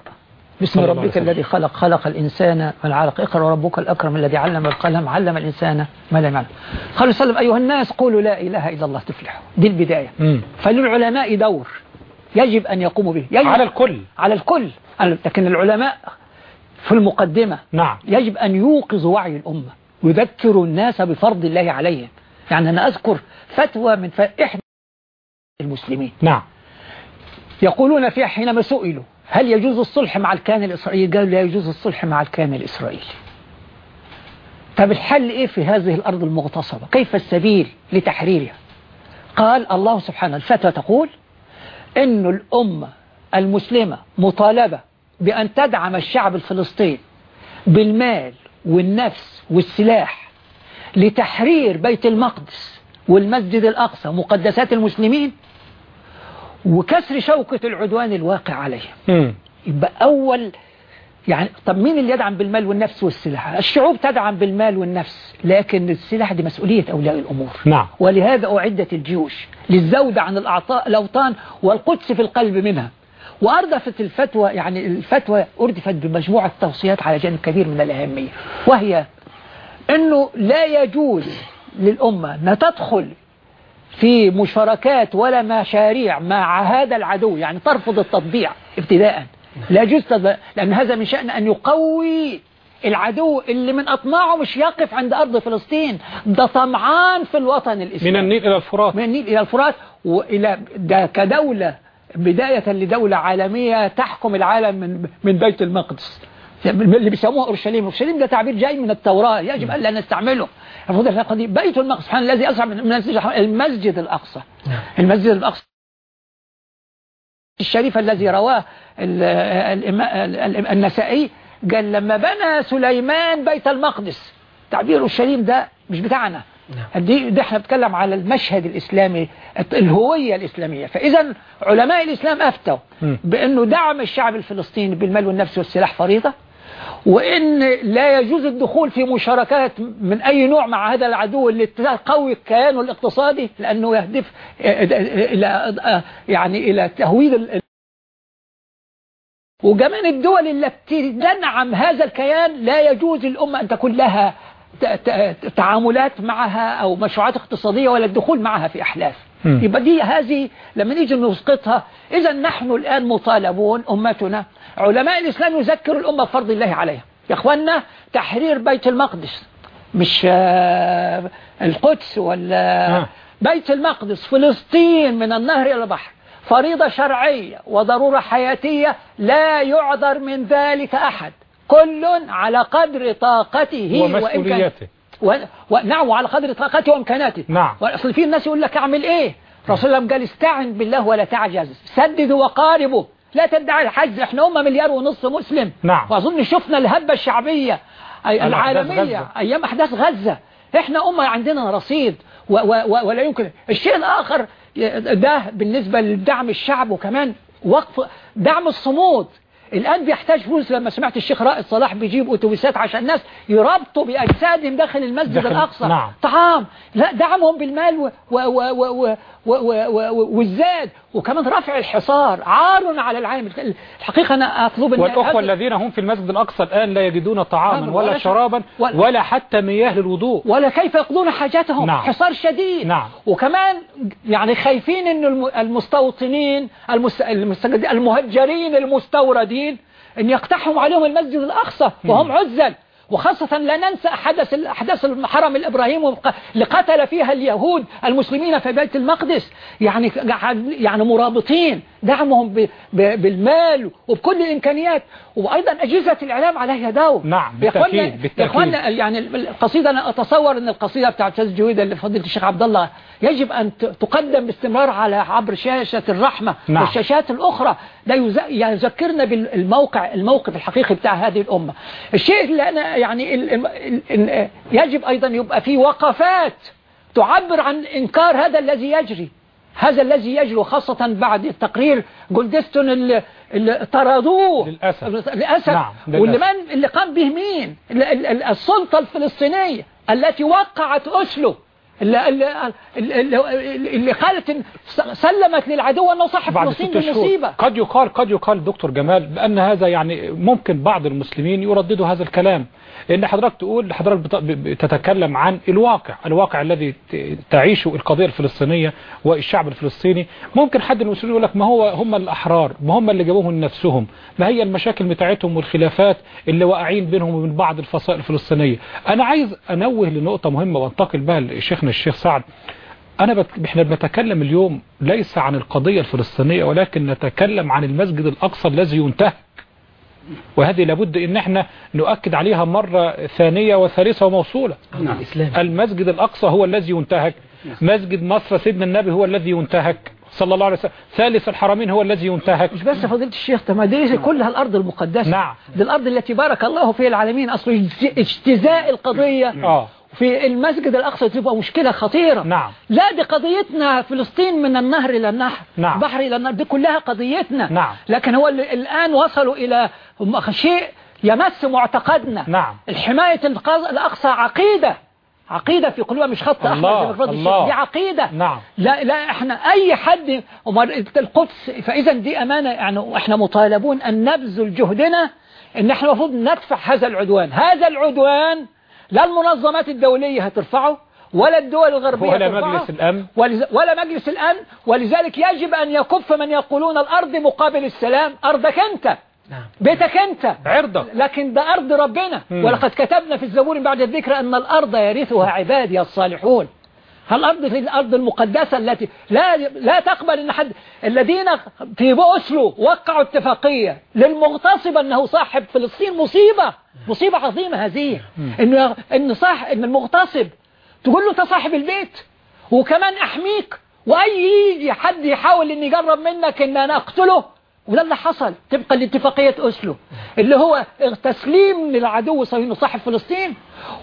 عليه ربك. الذي خلق. خلق الإنسان من علق اقرأ. وربك الأكرم الذي علم القلم. علم الإنسان ما لم يعلم. قال صلى الله عليه وسلم أيها الناس قولوا لا إله إلا الله تفلحوا. دي البداية. فللعلماء دور. يجب أن يقوموا به. يجب على الكل. على الكل. لكن العلماء في المقدمة نعم. يجب أن يوقظوا وعي الأمة. ويذكروا الناس بفرض الله عليهم. يعني أنا أذكر فتوى من ف... إحدى المسلمين. نعم. يقولون فيها حينما سئلوا هل يجوز الصلح مع الكيان الإسرائيلي؟ قالوا لا يجوز الصلح مع الكيان الإسرائيلي. طب الحل إيه في هذه الأرض المغتصبة؟ كيف السبيل لتحريرها؟ قال الله سبحانه الفتوى تقول أن الأمة المسلمة مطالبة بأن تدعم الشعب الفلسطيني بالمال والنفس والسلاح لتحرير بيت المقدس والمسجد الأقصى مقدسات المسلمين وكسر شوكة العدوان الواقع عليهم. يبقى أول يعني طب مين اللي يدعم بالمال والنفس والسلاح؟ الشعوب تدعم بالمال والنفس لكن السلاح دي مسؤولية أولياء الأمور. نعم. ولهذا أعدت الجيوش للزود عن الأوطان والقدس في القلب منها. وأردفت الفتوى يعني الفتوى أردفت بمجموعة توصيات على جانب كبير من الأهمية وهي أنه لا يجوز للأمة أن تدخل في مشاركات ولا مشاريع مع هذا العدو يعني ترفض التطبيع ابتداء. لا يجوز لأن هذا من شأن أن يقوي العدو اللي من أطماعه مش يقف عند أرض فلسطين ده طمعان في الوطن الإسلامي. من النيل إلى الفرات. من النيل إلى الفرات وإلى ده كدولة بداية لدولة عالمية تحكم العالم من من بيت المقدس. اللي بيسموها أورشليم. أورشليم ده تعبير جاي من التوراة يجب ألا نستعمله. المفروض الحلقة دي بيت المقدس سبحان الذي أسرع من المسجد المسجد الأقصى. المسجد الأقصى. الشريف الذي رواه النسائي قال لما بنى سليمان بيت المقدس. تعبير الشريف ده مش بتاعنا. دي, دي إحنا بنتكلم على المشهد الإسلامي الهوية الإسلامية. فإذا علماء الإسلام أفتوا. بأنه دعم الشعب الفلسطيني بالمال والنفس والسلاح فريضة. وإن لا يجوز الدخول في مشاركات من أي نوع مع هذا العدو اللي تقوي كيانه الاقتصادي لأنه يهدف إلى يعني إلى تهويد ال- وكمان الدول اللي بتدعم هذا الكيان لا يجوز الأمة أن تكون لها تعاملات معها أو مشروعات اقتصادية ولا الدخول معها في أحلاف. يبقى دي هذه لما نيجي نسقطها إذا نحن الآن مطالبون أمتنا علماء الإسلام يذكروا الأمة بفرض الله عليها. يا أخوانا تحرير بيت المقدس. مش آه، القدس ولا آه. بيت المقدس فلسطين من النهر إلى البحر. فريضة شرعية وضرورة حياتية لا يعذر من ذلك أحد. كل على قدر طاقته وإمكاناته ومسؤوليته و... و... نعم وعلى قدر طاقته وإمكاناته. نعم. وأصل في الناس يقول لك أعمل إيه؟ رسول الله قال استعن بالله ولا تعجز. سددوا وقاربوا لا تدعي الحجز إحنا هم مليار ونص مسلم. نعم. واظن شفنا الهبة الشعبية العالمية أيام أحداث غزة. إحنا أمة عندنا رصيد ولا يمكن. الشيء الآخر ده بالنسبة لدعم الشعب وكمان وقف دعم الصمود. الآن بيحتاج فلوس لما سمعت الشيخ رائد صلاح بيجيب أتوبيسات عشان الناس يربطوا بأجسادهم داخل المسجد داخل الأقصى. نعم. طعام. لا دعمهم بالمال والزاد. وكمان رفع الحصار عار على العالم. الحقيقة أنا أطلب أن والأخوة الذين هم في المسجد الأقصى الآن لا يجدون طعاما ولا ولا شرابا ولا- ولا حتى مياه للوضوء. ولا كيف يقضون حاجاتهم؟ نعم. حصار شديد. نعم. وكمان يعني خايفين إن الم- المستوطنين المست... المستجد... المهجرين المستوردين إن يقتحموا عليهم المسجد الأقصى وهم عزل. وخاصة لا ننسى حدث أحداث الحرم الإبراهيمي اللي قتل فيها اليهود المسلمين في بيت المقدس. يعني يعني مرابطين. دعمهم بالمال وبكل الإمكانيات. وأيضا أجهزة الإعلام عليها دور نعم، بالتأكيد، بالتأكيد. يعني القصيدة أنا أتصور أن القصيدة بتاعت أستاذ جويدة اللي فضيلة الشيخ عبد الله يجب أن تقدم باستمرار على عبر شاشة الرحمة نعم. والشاشات الأخرى. ده يذكرنا بالموقع الموقف الحقيقي بتاع هذه الأمة. الشيء اللي أنا يعني ال- ال- ال- ال- يجب أيضا يبقى في وقفات تعبر عن إنكار هذا الذي يجري. هذا الذي يجري وخاصة بعد تقرير جولدستون اللي, اللي طردوه. للأسف. للأسف. نعم، للأسف. واللي من اللي قام به مين؟ ال- ال- ال- السلطة الفلسطينية التي وقعت أسلو اللي, اللي, قالت سلمت للعدو أنه صاحب فلسطين بالمصيبة قد يقال قد يقال دكتور جمال بأن هذا يعني ممكن بعض المسلمين يرددوا هذا الكلام. لأن حضرتك تقول حضرتك بتتكلم عن الواقع الواقع الذي تعيشه القضية الفلسطينية والشعب الفلسطيني. ممكن حد من المسلمين يقول لك ما هو هم الأحرار ما هم اللي جابوهم لنفسهم ما هي المشاكل بتاعتهم والخلافات اللي واقعين بينهم وبين بعض الفصائل الفلسطينية. أنا عايز أنوه لنقطة مهمة وأنتقل بها لشيخنا الشيخ سعد. أنا بت... إحنا بنتكلم اليوم ليس عن القضية الفلسطينية ولكن نتكلم عن المسجد الأقصى الذي ينتهك وهذه لابد إن إحنا نؤكد عليها مرة ثانية وثالثة وموصولة. الإسلام المسجد الأقصى هو الذي ينتهك. مسجد مصر سيدنا النبي هو الذي ينتهك. صلى الله عليه وسلم. ثالث الحرمين هو الذي ينتهك. مش بس فضيلة الشيخ طب ما دي كلها الأرض المقدسة. نعم. دي الأرض التي بارك الله فيها العالمين أصل اجت- اجتزاء القضية. آه. في المسجد الأقصى تبقى مشكلة خطيرة نعم. لا دي قضيتنا فلسطين من النهر إلى النهر نعم. البحر إلى النهر دي كلها قضيتنا نعم. لكن هو الآن وصلوا إلى شيء يمس معتقدنا نعم. الحماية الأقصى عقيدة عقيدة في قلوبها مش خط الله، أحمر. الله. دي عقيدة نعم. لا لا إحنا أي حد القدس فإذا دي أمانة يعني إحنا مطالبون أن نبذل جهدنا إن إحنا المفروض ندفع هذا العدوان هذا العدوان لا المنظمات الدولية هترفعه ولا الدول الغربية ولا مجلس الأمن. ولز- ولا مجلس الأمن. ولذلك يجب أن يكف من يقولون الأرض مقابل السلام. أرضك أنت. نعم. بيتك أنت. عرضك لكن ده أرض ربنا. مم. ولقد كتبنا في الزبور بعد الذكر أن الأرض يرثها عبادي الصالحون. الأرض في الأرض المقدسة التي لا لا تقبل أن حد الذين في أسلو وقعوا اتفاقية للمغتصب أنه صاحب فلسطين مصيبة مصيبة عظيمة هذه. إنه إن صاح إن المغتصب تقول له أنت صاحب البيت وكمان أحميك وأي حد يحاول أن يجرب منك أن أنا أقتله وده اللي حصل. طبقا لاتفاقية أسلو اللي هو تسليم للعدو صاحب فلسطين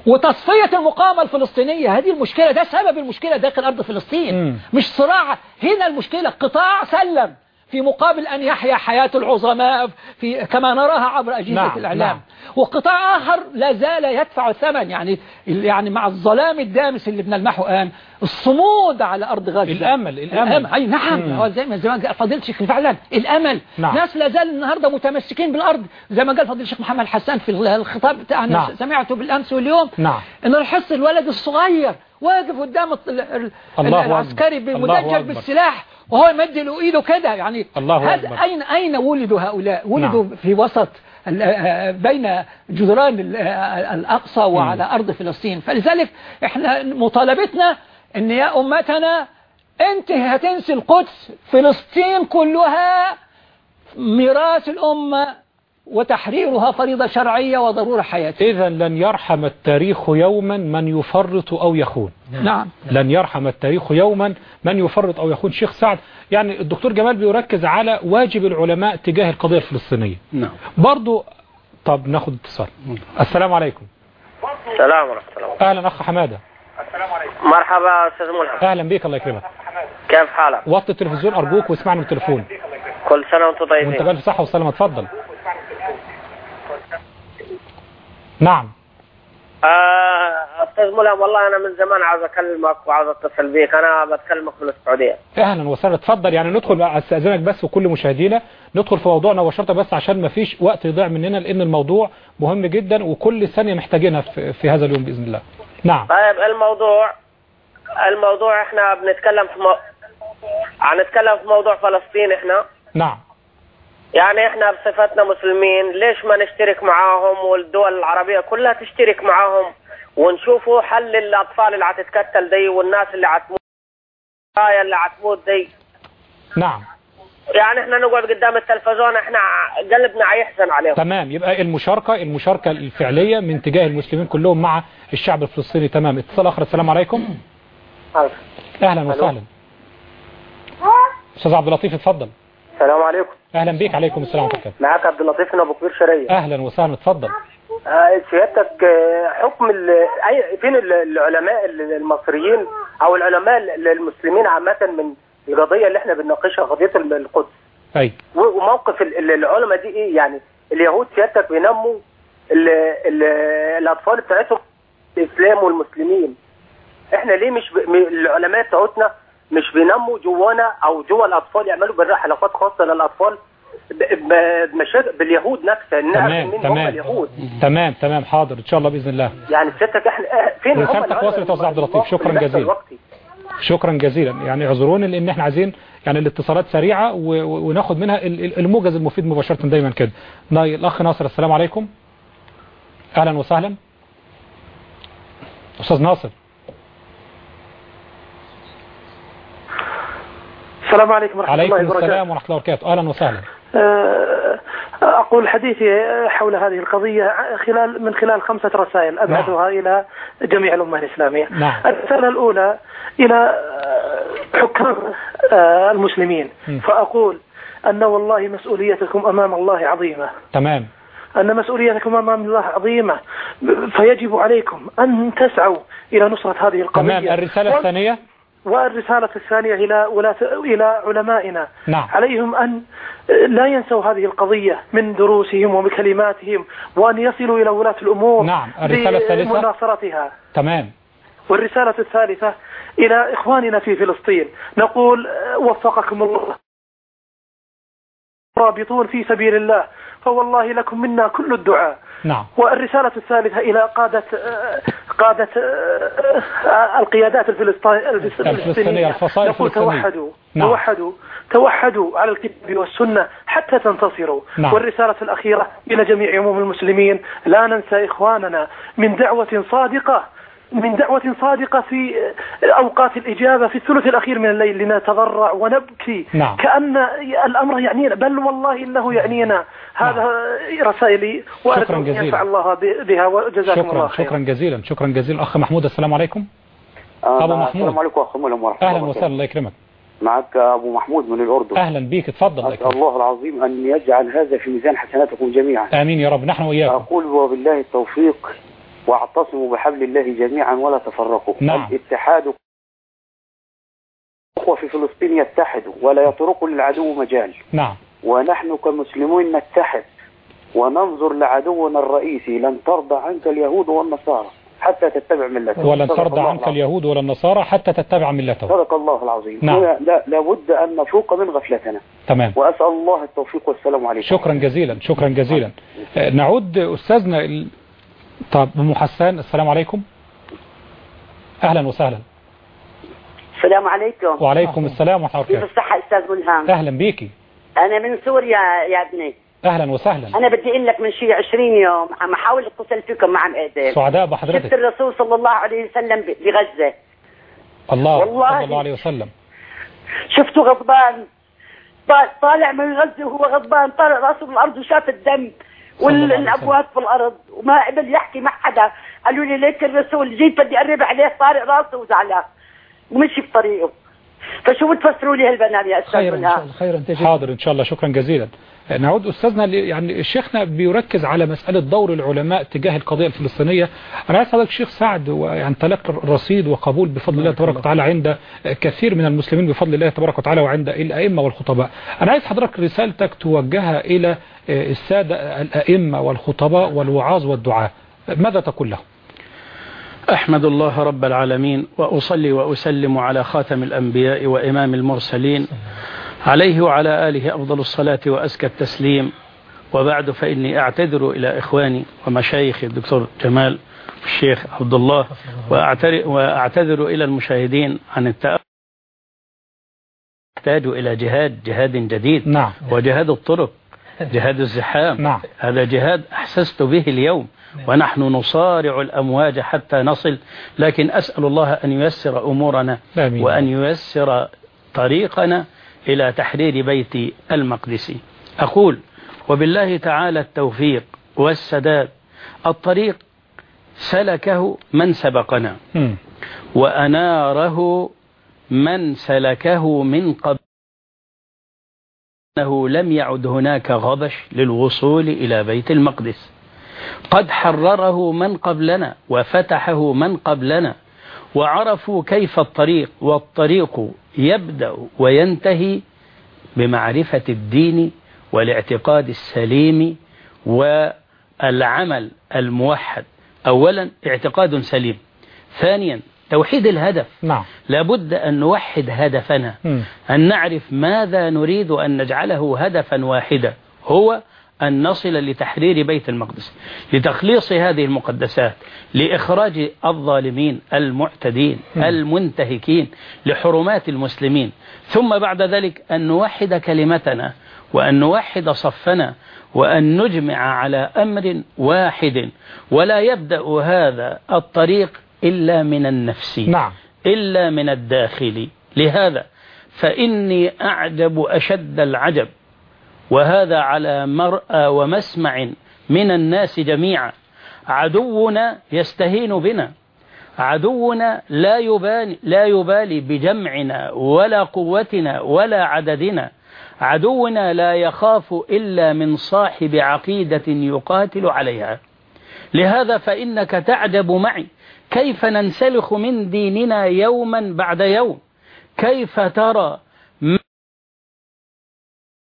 وتصفية المقاومة الفلسطينية. هذه المشكلة ده سبب المشكلة داخل أرض فلسطين. مم. مش صراع. هنا المشكلة قطاع سلم. في مقابل أن يحيا حياة العظماء في كما نراها عبر أجهزة نعم، الإعلام. نعم. وقطاع آخر لا زال يدفع الثمن. يعني يعني مع الظلام الدامس اللي بنلمحه الآن الصمود على أرض غزة الأمل- الأمل. أي نعم زي ما زي ما قال فضيلة الشيخ فعلا الأمل نعم. ناس لا زال النهاردة متمسكين بالأرض زي ما قال فضيلة الشيخ محمد حسان في الخطاب بتاعنا نعم. سمعته بالأمس واليوم نعم. إنه يحس الولد الصغير واقف قدام. العسكري أكبر. بالسلاح وهو يمد له إيده كده يعني الله هذا أكبر. اين أين ولدوا هؤلاء ولدوا نعم. في وسط ال- آه، بين جدران آه، الأقصى وعلى أرض فلسطين فلذلك إحنا مطالبتنا إن يا أمتنا انت هتنسي القدس فلسطين كلها ميراث الأمة وتحريرها فريضة شرعية وضرورة حياتية. إذا لن يرحم التاريخ يوما من يفرط أو يخون. نعم. لن يرحم التاريخ يوما من يفرط أو يخون. شيخ سعد يعني الدكتور جمال بيركز على واجب العلماء تجاه القضية الفلسطينية. نعم. برضو طب ناخد اتصال. السلام عليكم. السلام ورحمة الله. أهلا أخ حمادة. مرحبا أستاذ ملهم أهلا بيك الله يكرمك. كيف حالك؟ وطي التلفزيون أرجوك واسمعني من التليفون كل سنة وأنتم وأنت طيبين بألف صحة وسلامة اتفضل نعم. آه، أستاذ ملهم والله أنا من زمان عاوز أكلمك وعاوز أتصل بيك. أنا بتكلمك من السعودية. أهلا وسهلا. اتفضل يعني ندخل بقى أستأذنك بس وكل مشاهدينا ندخل في موضوعنا وشرطة بس عشان ما فيش وقت يضيع مننا لأن الموضوع مهم جدا وكل ثانية محتاجينها في, في هذا اليوم بإذن الله. نعم. طيب الموضوع الموضوع إحنا بنتكلم في مو... هنتكلم في موضوع فلسطين إحنا. نعم. يعني إحنا بصفتنا مسلمين ليش ما نشترك معاهم والدول العربية كلها تشترك معاهم ونشوفوا حل للأطفال اللي هتتكتل دي والناس اللي هتموت اللي هتموت دي؟ نعم. يعني إحنا نقعد قدام التلفزيون إحنا قلبنا هيحزن عليهم. تمام. يبقى المشاركه المشاركة الفعلية من تجاه المسلمين كلهم مع الشعب الفلسطيني تمام. اتصال آخر السلام عليكم. أهلا وسهلا. أستاذ عبد اللطيف اتفضل. السلام عليكم. أهلا بيك. عليكم السلام الله. معاك عبد اللطيف من أبو كبير شرقية. أهلا وسهلا. اتفضل. آه، سيادتك آه، حكم أي فين ال- العلماء ال- المصريين أو العلماء ال- المسلمين عامة من القضية اللي إحنا بنناقشها قضية ال- القدس؟ أي. وموقف ال- ال- العلماء دي إيه يعني؟ اليهود سيادتك بينموا ال ال الأطفال بتاعتهم الإسلام والمسلمين. إحنا ليه مش ب... العلماء بتاعتنا مش بينموا جوانا أو جوا الأطفال يعملوا بالرا حلقات خاصة للأطفال ب... ب... بمشاكل باليهود نفسها نعرف تمام مين هم تمام. اليهود. تمام تمام. حاضر. إن شاء الله بإذن الله. يعني سيادتك إحنا فين هم؟ رسالتك وصلت يا أستاذ عبد اللطيف. شكراً جزيلاً. شكرا جزيلا. يعني اعذروني لأن إحنا عايزين يعني الاتصالات سريعة و- وناخد منها ال- ال- الموجز المفيد مباشرة دايما كده. ناي- الاخ ناصر السلام عليكم. أهلا وسهلا. أستاذ ناصر. السلام عليكم ورحمة عليكم الله وبركاته. السلام ورحمة الله وبركاته. أهلا وسهلا. آه، أقول حديثي حول هذه القضية خلال من خلال خمسة رسائل أبعثها إلى جميع الأمة الإسلامية. نعم. الرسالة الأولى إلى آه، حكام آه، المسلمين. م. فأقول أن والله مسؤوليتكم أمام الله عظيمة. تمام. أن مسؤوليتكم أمام الله عظيمة. فيجب عليكم أن تسعوا إلى نصرة هذه القضية. تمام الرسالة الثانية؟ والرسالة الثانية إلى ولاة إلى علمائنا. نعم. عليهم أن لا ينسوا هذه القضية من دروسهم وبكلماتهم وأن يصلوا إلى ولاة الأمور نعم. الرسالة الثالثة؟ تمام. والرسالة الثالثة إلى إخواننا في فلسطين. نقول وفقكم الله. رابطون في سبيل الله. فوالله لكم منا كل الدعاء نعم والرسالة الثالثة إلى قادة قادة القيادات الفلسطينية الفلسطينية، الفصائل نقول. توحدوا نعم. توحدوا توحدوا على الكتاب والسنة حتى تنتصروا نعم. والرسالة الأخيرة إلى جميع عموم المسلمين لا ننسى إخواننا من دعوة صادقة من دعوة صادقة في أوقات الإجابة في الثلث الأخير من الليل لنتضرع ونبكي. نعم. كأن الأمر يعنينا. بل والله إنه يعنينا. هذا رسائلي وأرجو شكراً أن جزيلاً. ينفع الله ب- بها وجزاكم الله شكرا خيرا. شكرا جزيلا شكرا جزيلا. أخ محمود السلام عليكم. أبو محمود. السلام عليكم أخ ملهم ورحمة أهلا الله وسهلا الله يكرمك. معك أبو محمود من الأردن. أهلا بيك اتفضل الله أسأل. الله العظيم أن يجعل هذا في ميزان حسناتكم جميعا. آمين يا رب نحن وإياكم. أقول وبالله التوفيق. واعتصموا بحبل الله جميعا ولا تفرقوا. نعم. الاتحاد الإخوة في فلسطين يتحدوا ولا يتركوا للعدو مجال. نعم. ونحن كمسلمين نتحد وننظر لعدونا الرئيسي لن ترضى عنك اليهود والنصارى حتى تتبع ملتهم. ولن ترضى عنك العظيم. اليهود ولا النصارى حتى تتبع ملتهم. صدق الله العظيم. نعم. لا لابد أن نفوق من غفلتنا. تمام. وأسأل الله التوفيق والسلام عليكم. شكرا جزيلا شكرا جزيلا. آه، نعود أستاذنا. طب أم حسان السلام عليكم. أهلا وسهلا. السلام عليكم. وعليكم السلام ورحمة الله كيف وبركاته الصحة أستاذ ملهم؟ أهلا بيكي أنا من سوريا يا ابني. أهلا وسهلا. أنا بدي أقول لك من شي 20 يوم عم أحاول أتصل فيكم مع مقدم سعداء شفت بحضرتك الرسول صلى الله عليه وسلم ب- بغزة. الله والله. صلى الله عليه وسلم. شفته غضبان. طا- طالع من غزة وهو غضبان. طالع راسه من الأرض وشاف الدم. والأبواب في الأرض وما قبل يحكي مع حدا. قالوا لي ليك الرسول جيت بدي أقرب عليه طارق راسه وزعلان. ومشي في طريقه. فشو بتفسروا لي هالبنان يا أستاذ خيرا إن شاء الله خيرا تجد حاضر إن شاء الله. شكرا جزيلا. نعود أستاذنا يعني شيخنا بيركز على مسألة دور العلماء تجاه القضية الفلسطينية. أنا عايز حضرتك شيخ سعد ويعني تلقى رصيد وقبول بفضل الله تبارك وتعالى عند كثير من المسلمين بفضل الله تبارك وتعالى وعند الأئمة والخطباء. أنا عايز حضرتك رسالتك توجهها إلى السادة الأئمة والخطباء والوعاظ والدعاء. ماذا تقول لهم؟ أحمد الله رب العالمين وأصلي وأسلم على خاتم الأنبياء وإمام المرسلين. عليه وعلى آله أفضل الصلاة وأزكى التسليم. وبعد فإني أعتذر إلى إخواني ومشايخي الدكتور جمال والشيخ عبد الله وأعتذر إلى المشاهدين عن التأخر يحتاج إلى جهاد جهاد جديد. نعم. وجهاد الطرق جهاد الزحام. نعم. هذا جهاد أحسست به اليوم. ونحن نصارع الأمواج حتى نصل. لكن أسأل الله أن ييسر أمورنا. وأن ييسر طريقنا إلى تحرير بيت المقدس أقول وبالله تعالى التوفيق والسداد. الطريق سلكه من سبقنا. وأناره من سلكه من قبل. أنه لم يعد هناك غبش للوصول إلى بيت المقدس. قد حرره من قبلنا وفتحه من قبلنا. وعرفوا كيف الطريق والطريق يبدأ وينتهي بمعرفة الدين والاعتقاد السليم والعمل الموحد. أولا اعتقاد سليم. ثانيا توحيد الهدف. نعم. لابد أن نوحد هدفنا. مم. أن نعرف ماذا نريد أن نجعله هدفا واحدا. هو أن نصل لتحرير بيت المقدس لتخليص هذه المقدسات لإخراج الظالمين المعتدين المنتهكين لحرمات المسلمين. ثم بعد ذلك أن نوحد كلمتنا وأن نوحد صفنا وأن نجمع على أمر واحد. ولا يبدأ هذا الطريق إلا من النفس نعم. إلا من الداخل. لهذا فإني أعجب أشد العجب وهذا على مرأى ومسمع من الناس جميعا. عدونا يستهين بنا. عدونا لا يبالي, لا يبالي بجمعنا ولا قوتنا ولا عددنا. عدونا لا يخاف إلا من صاحب عقيدة يقاتل عليها. لهذا فإنك تعجب معي. كيف ننسلخ من ديننا يوما بعد يوم؟ كيف ترى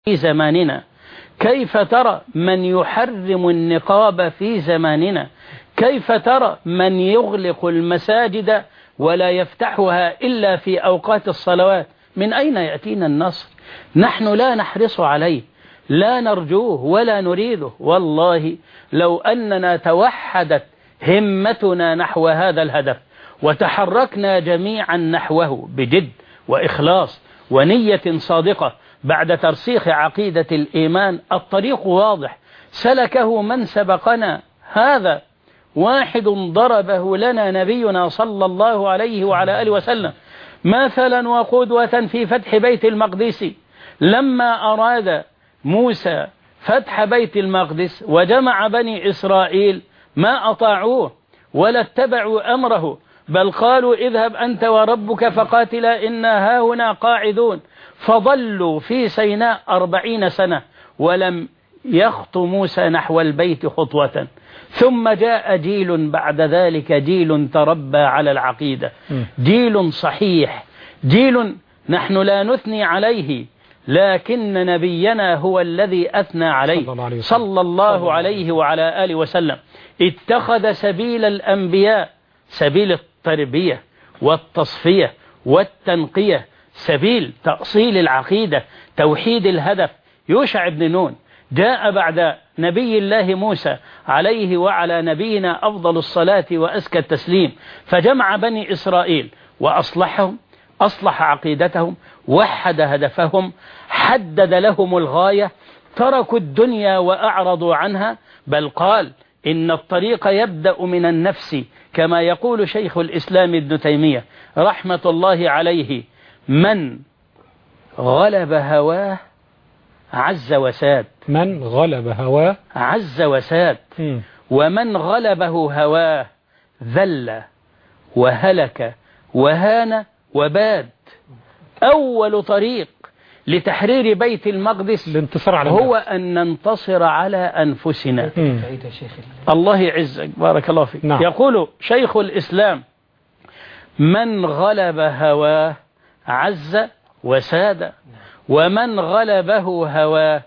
في زماننا. كيف ترى من يحرم النقاب في زماننا؟ كيف ترى من يغلق المساجد ولا يفتحها إلا في أوقات الصلوات؟ من أين يأتينا النصر؟ نحن لا نحرص عليه لا نرجوه ولا نريده. والله لو أننا توحدت همتنا نحو هذا الهدف وتحركنا جميعا نحوه بجد وإخلاص ونية صادقة بعد ترسيخ عقيدة الإيمان الطريق واضح. سلكه من سبقنا. هذا واحد ضربه لنا نبينا صلى الله عليه وعلى آله وسلم. مثلا وقدوة في فتح بيت المقدس. لما أراد موسى فتح بيت المقدس وجمع بني إسرائيل ما أطاعوه ولا اتبعوا أمره. بل قالوا اذهب أنت وربك فقاتلا إنا هاهنا قاعدون. فضلوا في سيناء أربعين سنة ولم يخط موسى نحو البيت خطوة. ثم جاء جيل بعد ذلك جيل تربى على العقيدة. جيل صحيح. جيل نحن لا نثني عليه لكن نبينا هو الذي أثنى عليه. صلى الله عليه وسلم. صلى الله عليه وعلى آله وسلم. اتخذ سبيل الأنبياء سبيل التربية والتصفية والتنقية. سبيل تأصيل العقيدة توحيد الهدف. يوشع بن نون جاء بعد نبي الله موسى عليه وعلى نبينا أفضل الصلاة وأزكى التسليم فجمع بني إسرائيل وأصلحهم أصلح عقيدتهم وحد هدفهم حدد لهم الغاية تركوا الدنيا وأعرضوا عنها بل قال إن الطريق يبدأ من النفس كما يقول شيخ الإسلام ابن تيمية رحمة الله عليه. من غلب هواه عز وساد من غلب هواه عز وساد. ومن غلبه هواه ذل وهلك وهان وباد أول طريق لتحرير بيت المقدس الانتصار على هو. أن ننتصر على أنفسنا مم. بعيد يا شيخ الله يعزك بارك الله فيك نعم. يقول شيخ الإسلام من غلب هواه عز وساد ومن غلبه هواه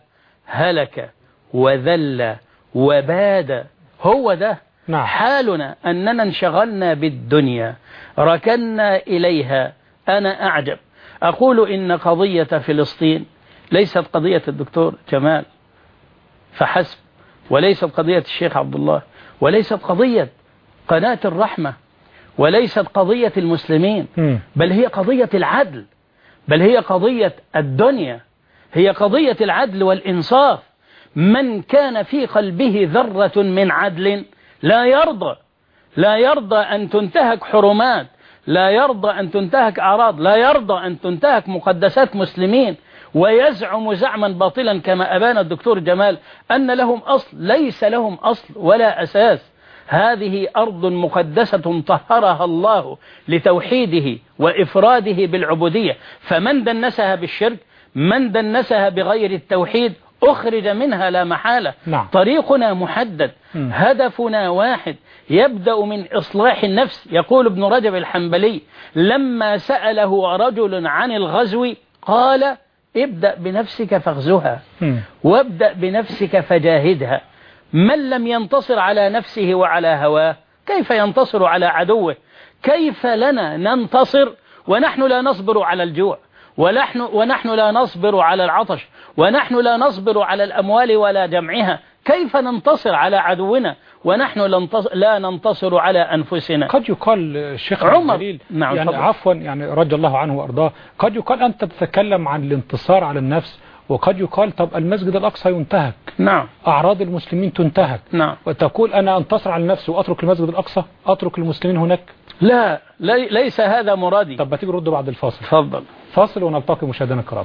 هلك وذل وباد. هو ده نعم. حالنا أننا انشغلنا بالدنيا ركنا إليها. أنا أعجب. أقول إن قضية فلسطين ليست قضية الدكتور جمال فحسب وليست قضية الشيخ عبد الله وليست قضية قناة الرحمة. وليست قضية المسلمين. بل هي قضية العدل بل هي قضية الدنيا هي قضية العدل والإنصاف. من كان في قلبه ذرة من عدل لا يرضى لا يرضى أن تنتهك حرمات لا يرضى أن تنتهك أعراض لا يرضى أن تنتهك مقدسات مسلمين. ويزعم زعما باطلا كما أبان الدكتور جمال أن لهم أصل ليس لهم أصل ولا أساس. هذه أرض مقدسة طهرها الله لتوحيده وإفراده بالعبودية فمن دنسها بالشرك من دنسها بغير التوحيد أخرج منها لا محالة نعم. طريقنا محدد مم. هدفنا واحد يبدأ من إصلاح النفس يقول ابن رجب الحنبلي لما سأله رجل عن الغزو قال ابدأ بنفسك فاغزها. وابدأ بنفسك فجاهدها من لم ينتصر على نفسه وعلى هواه؟ كيف ينتصر على عدوه؟ كيف لنا ننتصر ونحن لا نصبر على الجوع؟ ونحن, ونحن لا نصبر على العطش؟ ونحن لا نصبر على الأموال ولا جمعها؟ كيف ننتصر على عدونا ونحن لا ننتصر على أنفسنا؟ قد يقال الشيخ عمر. الجليل نعم، يعني. عفوا يعني رضي الله عنه وأرضاه قد يقال أنت تتكلم عن الانتصار على النفس وقد يقال طب المسجد الأقصى ينتهك. نعم. أعراض المسلمين تنتهك. نعم. وتقول أنا انتصر على نفسي وأترك المسجد الأقصى؟ أترك المسلمين هناك؟ لا لي ليس هذا مرادي. طب ما تيجي نرد بعد الفاصل. تفضل. فاصل ونلتقي مشاهدينا الكرام.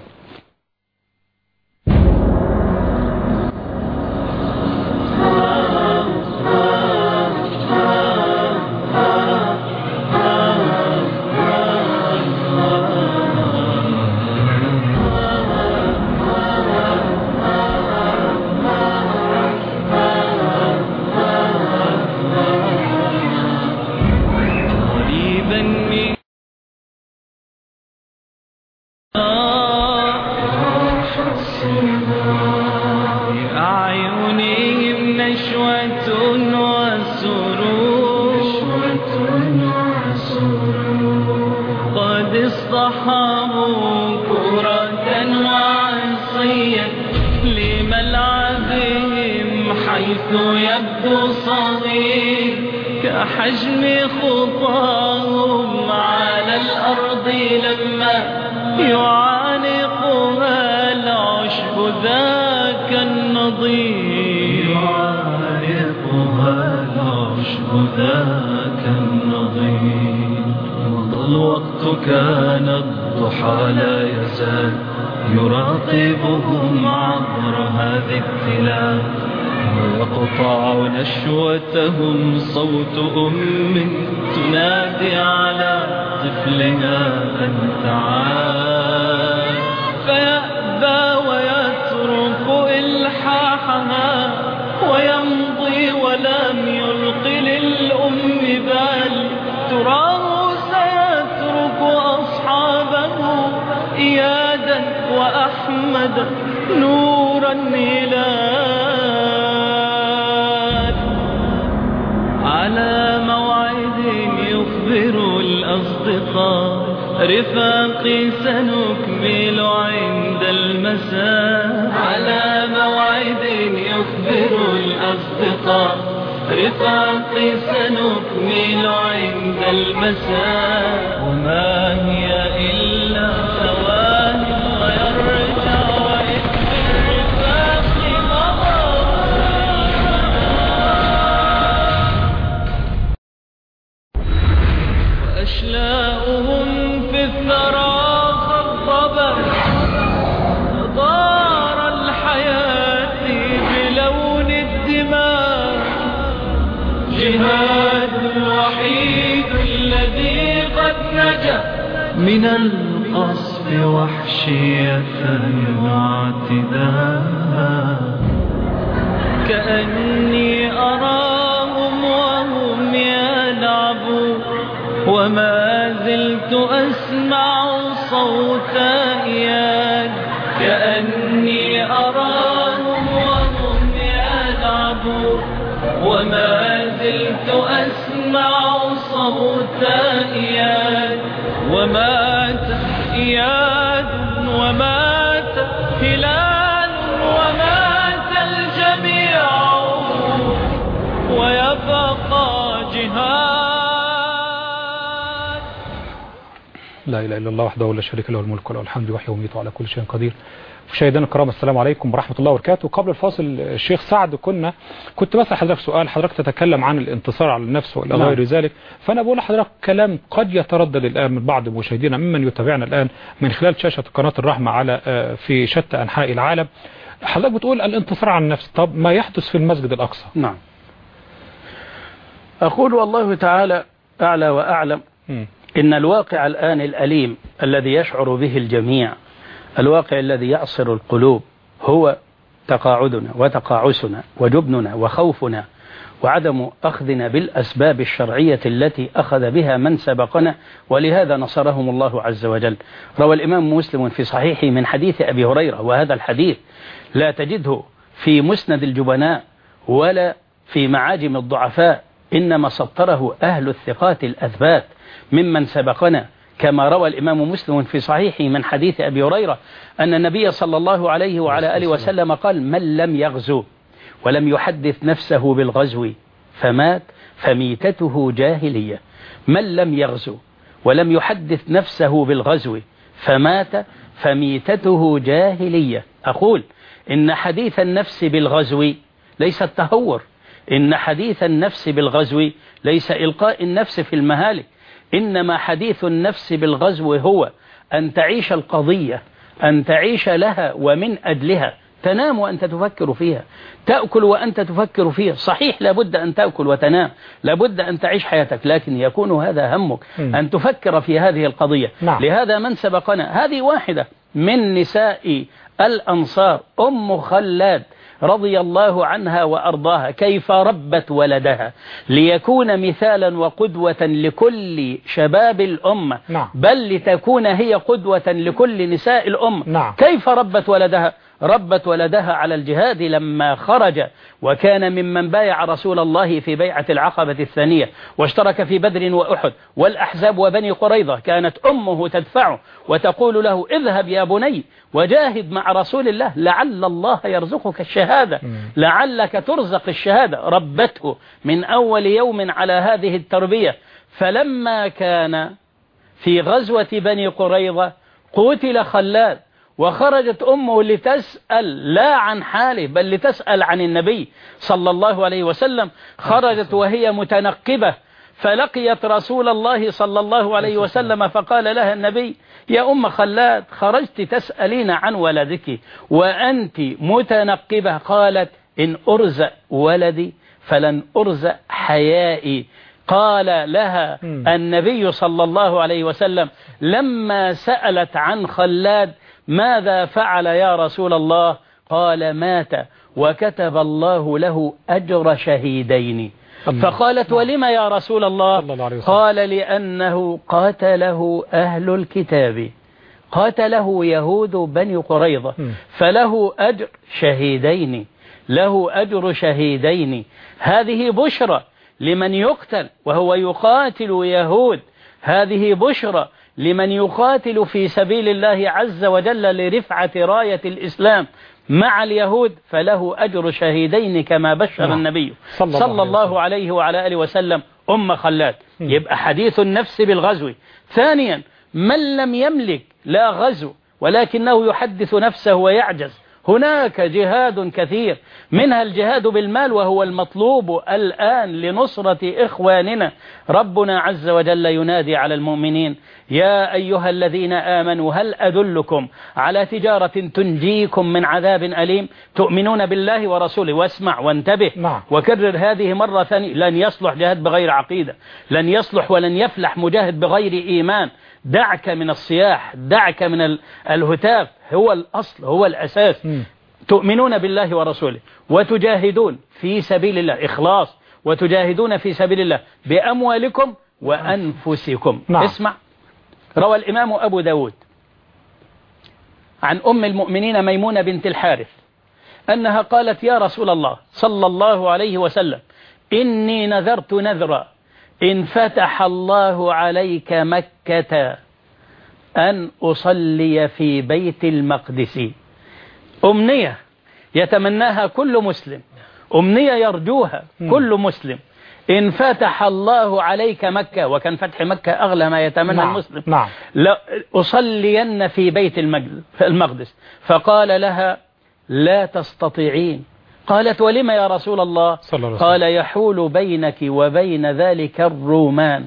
شريك له الملك وله الحمد وحيه وميته على كل شيء قدير. مشاهدينا الكرام السلام عليكم ورحمة الله وبركاته. قبل الفاصل الشيخ سعد كنا كنت بسأل حضرتك سؤال حضرتك تتكلم عن الانتصار على النفس نعم. غير ذلك. فأنا بقول لحضرتك كلام قد يتردد الآن من بعض مشاهدينا ممن يتابعنا الآن من خلال شاشة قناة الرحمة على آه، في شتى أنحاء العالم. حضرتك بتقول الانتصار على النفس. طب ما يحدث في المسجد الأقصى؟ نعم. أقول والله تعالى أعلى وأعلم. مم. إن الواقع الآن الأليم الذي يشعر به الجميع الواقع الذي يعصر القلوب هو تقاعدنا وتقاعسنا وجبننا وخوفنا وعدم أخذنا بالأسباب الشرعية التي أخذ بها من سبقنا ولهذا نصرهم الله عز وجل. روى الإمام مسلم في صحيحه من حديث أبي هريرة وهذا الحديث لا تجده في مسند الجبناء ولا في معاجم الضعفاء. إنما سطره أهل الثقات الأثبات ممن سبقنا. كما روى الإمام مسلم في صحيحه من حديث أبي هريرة أن النبي صلى الله عليه وعلى آله وسلم. قال من لم يغزو ولم يحدث نفسه بالغزو فمات فميتته جاهلية. من لم يغزو ولم يحدث نفسه بالغزو فمات فميتته جاهلية. أقول إن حديث النفس بالغزو ليس التهور. إن حديث النفس بالغزو ليس إلقاء النفس في المهالك إنما حديث النفس بالغزو هو أن تعيش القضية أن تعيش لها ومن أجلها تنام وأنت تفكر فيها تأكل وأنت تفكر فيها صحيح لابد أن تأكل وتنام لابد أن تعيش حياتك لكن يكون هذا همك. أن تفكر في هذه القضية نعم. لهذا من سبقنا هذه واحدة من نساء الأنصار أم خلاد رضي الله عنها وأرضاها كيف ربت ولدها ليكون مثالا وقدوة لكل شباب الأمة نعم. بل لتكون هي قدوة لكل نساء الأمة نعم. كيف ربت ولدها ربت ولدها على الجهاد لما خرج وكان ممن بايع رسول الله في بيعة العقبة الثانية واشترك في بدر وأحد والأحزاب وبني قريظة كانت أمه تدفعه وتقول له اذهب يا بني وجاهد مع رسول الله لعل الله يرزقك الشهادة لعلك ترزق الشهادة ربته من أول يوم على هذه التربية. فلما كان في غزوة بني قريظة قتل خلاد وخرجت أمه لتسأل لا عن حاله بل لتسأل عن النبي صلى الله عليه وسلم. خرجت وهي متنقبة. فلقيت رسول الله صلى الله عليه وسلم فقال لها النبي يا أم خلاد خرجت تسألين عن ولدك وأنت متنقبة قالت إن أرزق ولدي فلن أرزق حيائي. قال لها النبي صلى الله عليه وسلم لما سألت عن خلاد ماذا فعل يا رسول الله؟ قال مات وكتب الله له أجر شهيدين. فقالت ولم يا رسول الله. قال لأنه قاتله أهل الكتاب. قاتله يهود بني قريظة. فله أجر شهيدين. له أجر شهيدين. هذه بشرى لمن يقتل وهو يقاتل يهود. هذه بشرى لمن يقاتل في سبيل الله عز وجل لرفعة راية الإسلام مع اليهود فله أجر شهيدين كما بشر نعم. النبي. صلى الله صلى عليه الله عليه وعلى آله وسلم. أم خلاد. يبقى حديث النفس بالغزو. ثانيا من لم يملك لا غزو ولكنه يحدث نفسه ويعجز. هناك جهاد كثير منها الجهاد بالمال وهو المطلوب الآن لنصرة إخواننا. ربنا عز وجل ينادي على المؤمنين يا أيها الذين آمنوا هل أدلكم على تجارة تنجيكم من عذاب أليم؟ تؤمنون بالله ورسوله. واسمع وانتبه. نعم. وكرر هذه مرة ثانية. لن يصلح جهاد بغير عقيدة لن يصلح ولن يفلح مجاهد بغير إيمان. دعك من الصياح دعك من ال- الهتاف هو الأصل هو الأساس. تؤمنون بالله ورسوله وتجاهدون في سبيل الله إخلاص وتجاهدون في سبيل الله بأموالكم وأنفسكم. نعم. اسمع روى الإمام أبو داود عن أم المؤمنين ميمونة بنت الحارث أنها قالت يا رسول الله صلى الله عليه وسلم إني نذرت نذرا إن فتح الله عليك مكة أن أصلي في بيت المقدس. أمنية يتمناها كل مسلم. أمنية يرجوها كل مسلم. إن فتح الله عليك مكة وكان فتح مكة أغلى ما يتمنى نعم. المسلم. نعم. لا أصلين في بيت المقدس. فقال لها لا تستطيعين قالت ولم يا رسول الله. قال يحول بينك وبين ذلك الرومان.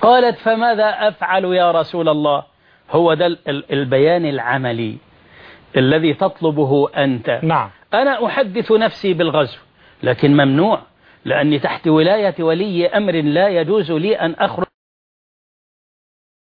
قالت فماذا أفعل يا رسول الله؟ هو ده ال- ال- البيان العملي الذي تطلبه أنت. نعم. أنا أحدث نفسي بالغزو لكن ممنوع لأني تحت ولاية ولي أمر لا يجوز لي أن أخرج.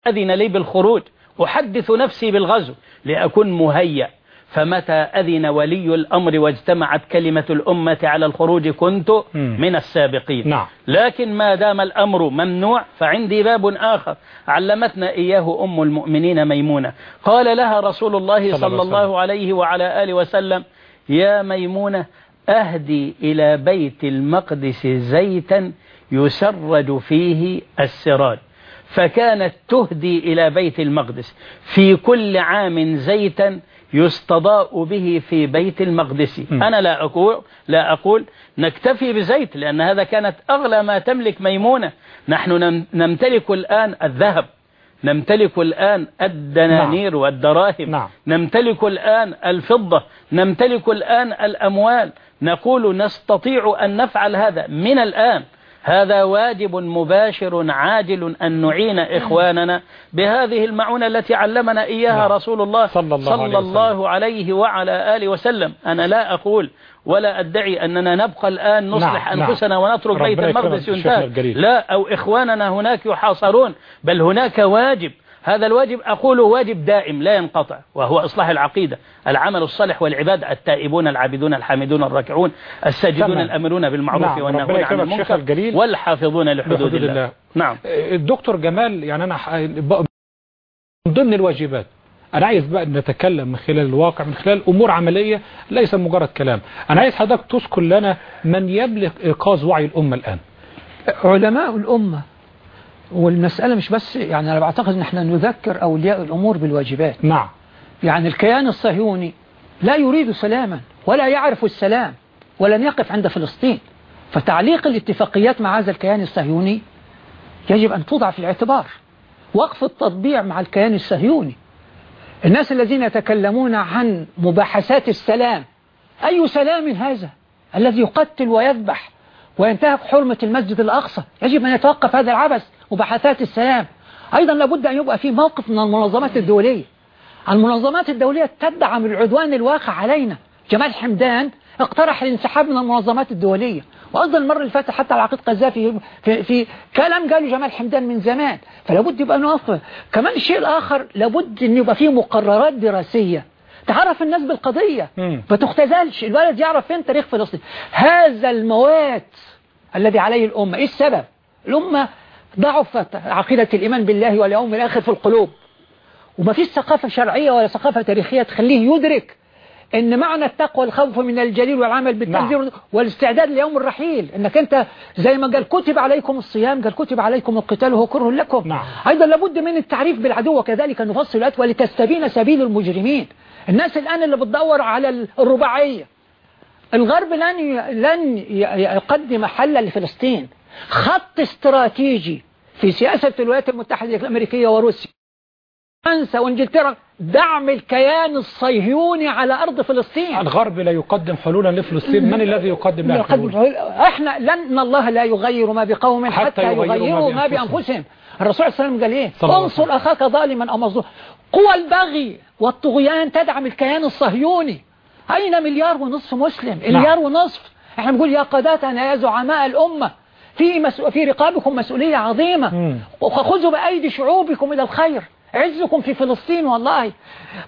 أذن لي بالخروج أحدث نفسي بالغزو لأكون مهيأ. فمتى أذن ولي الأمر واجتمعت كلمة الأمة على الخروج كنت. من السابقين. نعم. لكن ما دام الأمر ممنوع فعندي باب آخر. علمتنا إياه أم المؤمنين ميمونة. قال لها رسول الله صلى صلى الله عليه الله عليه وعلى آله وسلم يا ميمونة أهدي إلى بيت المقدس زيتا يسرج فيه السراج فكانت تهدي إلى بيت المقدس. في كل عام زيتا يستضاء به في بيت المقدس. أنا لا أقول, لا أقول نكتفي بزيت لأن هذا كانت أغلى ما تملك ميمونة. نحن نم- نمتلك الآن الذهب نمتلك الآن الدنانير والدراهم نعم. نمتلك الآن الفضة نمتلك الآن الأموال. نقول نستطيع أن نفعل هذا من الآن. هذا واجب مباشر عاجل أن نعين إخواننا بهذه المعونة التي علمنا إياها نعم. رسول الله صلى الله عليه صلى الله عليه وعلى آله وسلم. أنا لا أقول ولا أدعي أننا نبقى الآن نصلح نعم، أنفسنا ونترك ربنا بيت المقدس الجليل. لا أو إخواننا هناك يحاصرون. بل هناك واجب هذا الواجب أقول واجب دائم لا ينقطع وهو إصلاح العقيدة العمل الصالح والعباد التائبون العابدون الحامدون الراكعون الساجدون تمام. الأمرون بالمعروف نعم، والنهون عن المنكر. والحافظون لحدود الله الله. نعم الدكتور جمال يعني أنا من ضمن الواجبات أنا عايز بقى نتكلم من خلال الواقع من خلال أمور عملية ليس مجرد كلام أنا عايز حضرتك تذكر لنا من يبلغ إيقاظ وعي الأمة الآن علماء الأمة والمسألة مش بس يعني أنا بعتقد أن إحنا نذكر أولياء الأمور بالواجبات. نعم. يعني الكيان الصهيوني لا يريد سلاما ولا يعرف السلام ولن يقف عند فلسطين. فتعليق الاتفاقيات مع هذا الكيان الصهيوني يجب أن توضع في الاعتبار. وقف التطبيع مع الكيان الصهيوني. الناس الذين يتكلمون عن مباحثات السلام أي سلام هذا الذي يقتل ويذبح وينتهك حرمة المسجد الأقصى؟ يجب أن يتوقف هذا العبث. مباحثات السلام. أيضا لابد أن يبقى في موقف من المنظمات الدولية. المنظمات الدولية تدعم العدوان الواقع علينا. جمال حمدان اقترح الانسحاب من المنظمات الدولية. وأيضا المرة اللي فاتت حتى على عقيد قذافي في, في كلام قاله جمال حمدان من زمان. فلابد يبقى نقف كمان الشيء الآخر لابد أن يبقى فيه مقررات دراسية تعرف الناس بالقضية. مم. ما تختزلش. الولد يعرف فين تاريخ فلسطين. هذا الموات الذي عليه الأمة. إيه السبب؟ الأمة ضعفت عقيدة الإيمان بالله واليوم الآخر في القلوب. وما فيش ثقافة شرعية ولا ثقافة تاريخية تخليه يدرك إن معنى التقوى الخوف من الجليل والعمل بالتنزيل نعم. والاستعداد ليوم الرحيل. إنك أنت زي ما قال كتب عليكم الصيام قال كتب عليكم القتال وهو كره لكم. نعم. أيضا لابد من التعريف بالعدو وكذلك نفصل الآيات ولتستبين سبيل المجرمين. الناس الآن اللي بتدور على الرباعية. الغرب لن لن يقدم حلا لفلسطين. خط استراتيجي في سياسة الولايات المتحدة الأمريكية وروسيا فرنسا وإنجلترا دعم الكيان الصهيوني على أرض فلسطين. الغرب لا يقدم حلولا لفلسطين. من الذي يقدم لها الحلول الحلول. إحنا لن الله لا يغير ما بقوم حتى حتى, يغيروا ما يغيروا ما بأنفسهم. الرسول صلى الله عليه وسلم قال إيه؟ انصر أخاك ظالما أو مظلوما. قوى البغي والطغيان تدعم الكيان الصهيوني. أين مليار ونصف مسلم؟ مليار ونصف. إحنا بنقول يا قادتنا يا زعماء الأمة في مسؤ... في رقابكم مسؤولية عظيمة. مم. وخذوا بأيدي شعوبكم إلى الخير. عزكم في فلسطين والله.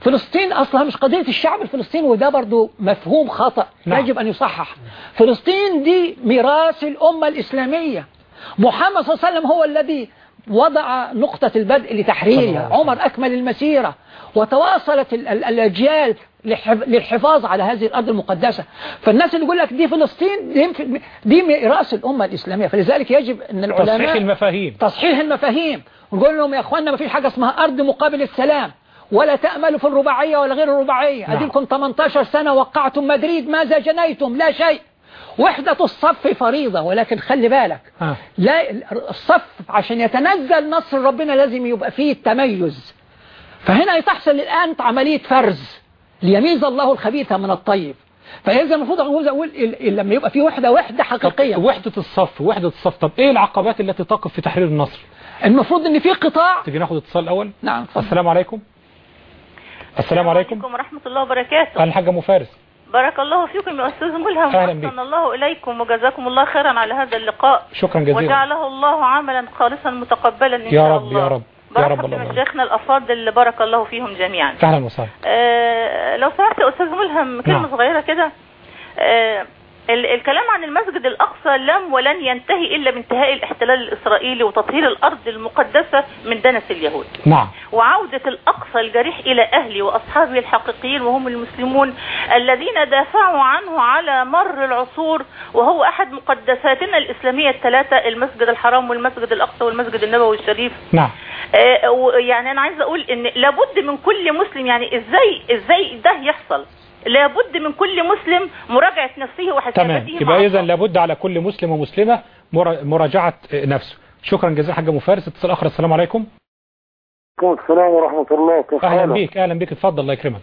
فلسطين أصلا مش قضية الشعب الفلسطيني وده برضو مفهوم خطأ. نعم. يجب أن يصحح. فلسطين دي ميراث الأمة الإسلامية. محمد صلى الله عليه وسلم هو الذي وضع نقطة البدء لتحريرها. عمر أكمل المسيرة. وتواصلت ال- ال- الأجيال للحفاظ على هذه الأرض المقدسة. فالناس اللي يقول لك دي فلسطين دي, دي ميراث الأمة الإسلامية. فلذلك يجب أن العلماء تصحيح المفاهيم. تصحيح المفاهيم. ونقول لهم يا اخوانا ما فيش حاجة اسمها أرض مقابل السلام. ولا تأملوا في الرباعية ولا غير الرباعية. نعم. أديلكم 18 سنة وقعتم مدريد ماذا جنيتم؟ لا شيء. وحدة الصف فريضة ولكن خلي بالك. ها. لا الصف عشان يتنزل نصر ربنا لازم يبقى فيه التميز فهنا تحصل الآن عملية فرز. ليميز الله الخبيث من الطيب. فإذا المفروض أقول أقول إل- إل- لما يبقى في وحدة وحدة حقيقية. وحدة الصف وحدة الصف. طب إيه العقبات التي تقف في تحرير النصر؟ المفروض إن في قطاع. تيجي ناخد اتصال الأول؟ نعم. السلام عليكم. السلام عليكم. ورحمة الله وبركاته. أهلا حاجة مفارس بارك الله فيكم يا أستاذ ملهم. أهلا بك. وأحسن الله إليكم وجزاكم الله خيرا على هذا اللقاء. شكرا جزيلا. وجعله الله عملا خالصا متقبلا إن يا شاء رب الله. يا رب. يا رب بمشايخنا الأفاضل اللي بارك الله فيهم جميعا. أهلا وسهلا. آه لو سمحت يا أستاذ ملهم كلمة نعم. صغيرة كده. آه ال- الكلام عن المسجد الأقصى لم ولن ينتهي إلا بانتهاء الاحتلال الإسرائيلي وتطهير الأرض المقدسة من دنس اليهود. نعم. وعودة الأقصى الجريح إلى أهله وأصحابه الحقيقيين وهم المسلمون الذين دافعوا عنه على مر العصور وهو أحد مقدساتنا الإسلامية الثلاثة المسجد الحرام والمسجد الأقصى والمسجد النبوي الشريف. نعم. يعني أنا عايزة أقول إن لابد من كل مسلم يعني إزاي إزاي ده يحصل؟ لابد من كل مسلم مراجعة نفسه وحساباته تمام. يبقى اذا. لابد على كل مسلم ومسلمة مرا- مراجعة نفسه. شكرا. جزيلا حاجة مفارس. اتصال آخر. السلام عليكم. عليكم السلام ورحمة الله. كيف أهلا حالك؟ بيك. أهلا بيك. اتفضل. الله يكرمك.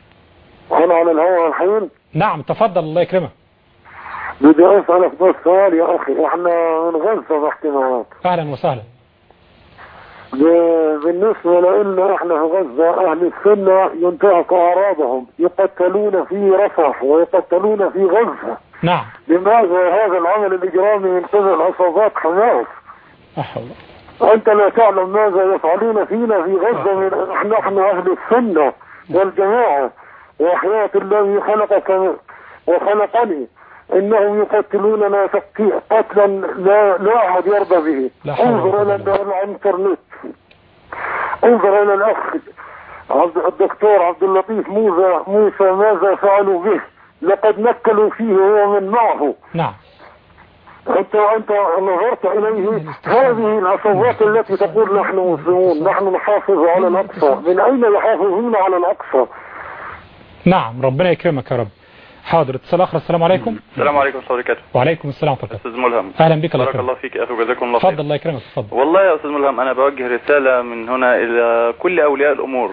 أنا على الهواء الحين؟ نعم. تفضل. الله يكرمك. بدي أسألك بس سؤال يا أخي. إحنا من غزة بحكي معك أهلا وسهلا. بالنسبة لنا إحنا في غزة أهل السنة ينتهك أعراضهم يقتلون في رفح ويقتلون في غزة. نعم. لماذا هذا العمل الإجرامي من قبل عصابات حماس؟ لا حول أنت لا تعلم ماذا يفعلون فينا في غزة من نحن نحن أهل السنة والجماعة. وحياة الذي خلقك وخلقني. إنهم يقتلوننا تقتي- قتلا لا لا أحد يرضى به. انظر بالله. الإنترنت. انظر إلى الأخ. عبد الدكتور عبد اللطيف موسى موسى ماذا فعلوا به؟ لقد نكلوا فيه هو من معه. نعم. أنت أنت نظرت إليه؟ هذه العصابات التي تقول نحن مسلمون. نحن نحافظ على الأقصى. من أين يحافظون على الأقصى؟ نعم ربنا يكرمك يا رب. حاضر. اتصال آخر السلام عليكم. السلام عليكم ورحمة الله وبركاته. وعليكم السلام ورحمة الله. أستاذ ملهم. أهلا بك الله بارك الله فيك يا أخي وجزاكم الله خير. اتفضل الله يكرمك اتفضل والله يا أستاذ ملهم أنا بوجه رسالة من هنا إلى كل أولياء الأمور.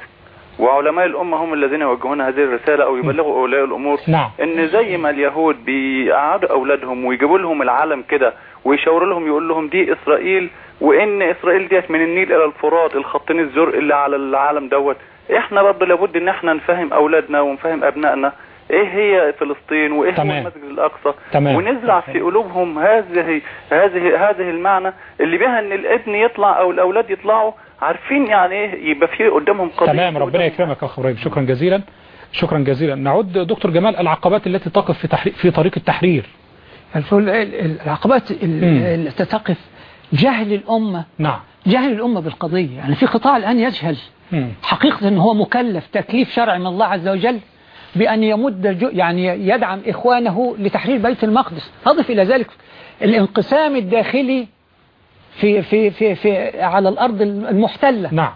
وعلماء الأمة هم الذين يوجهون هذه الرسالة أو يبلغوا أولياء الأمور نعم. إن زي ما اليهود بيقعدوا أولادهم ويجيبوا لهم العلم كده ويشاوروا لهم يقول لهم دي إسرائيل وإن إسرائيل ديت من النيل إلى الفرات الخطين الزرق اللي على العالم دوت. إحنا برضه لابد إن إحنا نفهم أولادنا ونفهم أبنائنا. إيه هي فلسطين وإيه هو تمام. المسجد الأقصى؟ تمام. ونزرع في قلوبهم هذه هذه هذه المعنى اللي بها إن الابن يطلع أو الأولاد يطلعوا عارفين يعني إيه يبقى في قدامهم قضية تمام ربنا يكرمك يا أخ إبراهيم. شكرا جزيلا. شكرا جزيلا. نعود دكتور جمال العقبات التي تقف في تحرير في طريق التحرير. العقبات. التي تقف جهل الأمة. نعم. جهل الأمة بالقضية. يعني في قطاع الآن يجهل. مم. حقيقة أنه هو مكلف تكليف شرعي من الله عز وجل. بأن يمد يعني يدعم إخوانه لتحرير بيت المقدس. أضف إلى ذلك الانقسام الداخلي في في في في على الأرض المحتلة. نعم.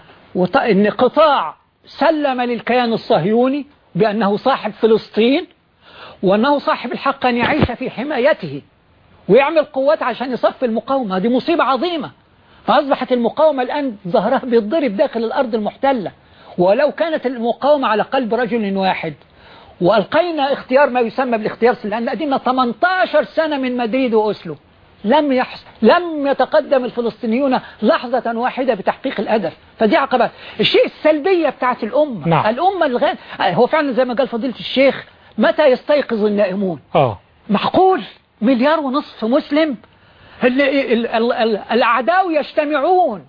إن قطاع سلم للكيان الصهيوني بأنه صاحب فلسطين وأنه صاحب الحق أن يعيش في حمايته ويعمل قوات عشان يصفي المقاومة. دي مصيبة عظيمة. فأصبحت المقاومة الآن ظهرها بيتضرب داخل الأرض المحتلة. ولو كانت المقاومة على قلب رجل واحد وألقينا اختيار ما يسمى بالاختيار لأن أدينا 18 سنة من مدريد وأسلو لم يحص... لم يتقدم الفلسطينيون لحظة واحدة بتحقيق الهدف. فدي عقبات. الشيء السلبية بتاعت الأمة. نعم. الأمة الغير هو فعلا زي ما قال فضيلة الشيخ متى يستيقظ النائمون؟ آه. معقول؟ مليار ونصف مسلم. ال- ال- ال- ال- الأعداء يجتمعون.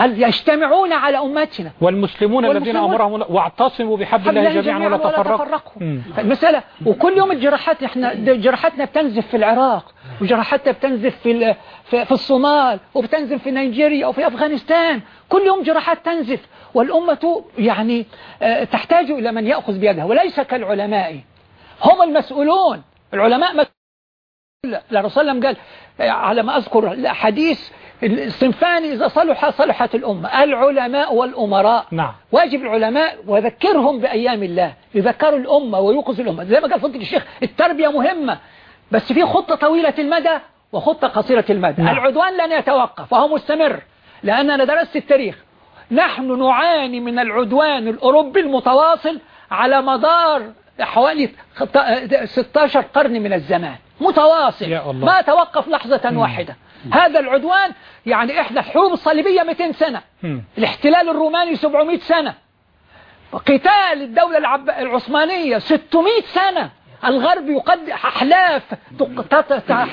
ال- يجتمعون على أمتنا؟ والمسلمون الذين والمسلمون- أمرهم الله- واعتصموا بحبل حبل الله جميعا ولا تفرقوا. المسألة وكل يوم الجراحات إحنا جراحاتنا بتنزف في العراق وجراحاتنا بتنزف في في, الصومال وبتنزف في نيجيريا وفي أفغانستان. كل يوم جراحات تنزف. والأمة يعني آه، تحتاج إلى من يأخذ بيدها. وليس كالعلماء. هم المسؤولون. العلماء مسؤولون. الرسول صلى الله عليه وسلم قال على ما أذكر الحديث الصنفان إذا صلح صلحت الأمة العلماء والأمراء. نعم. واجب العلماء وذكرهم بأيام الله يذكروا الأمة ويوقظوا الأمة. زي ما قال فضل الشيخ التربية مهمة بس في خطة طويلة المدى وخطة قصيرة المدى. نعم. العدوان لن يتوقف وهو مستمر لأن أنا درست التاريخ. نحن نعاني من العدوان الأوروبي المتواصل على مدار حوالي خط- 16 قرن من الزمان. متواصل. يا الله. ما توقف لحظة واحدة. هذا العدوان يعني إحنا الحروب الصليبية 200 سنة. الاحتلال الروماني 700 سنة. قتال الدولة العب... العثمانية 600 سنة. الغرب يقدم أحلاف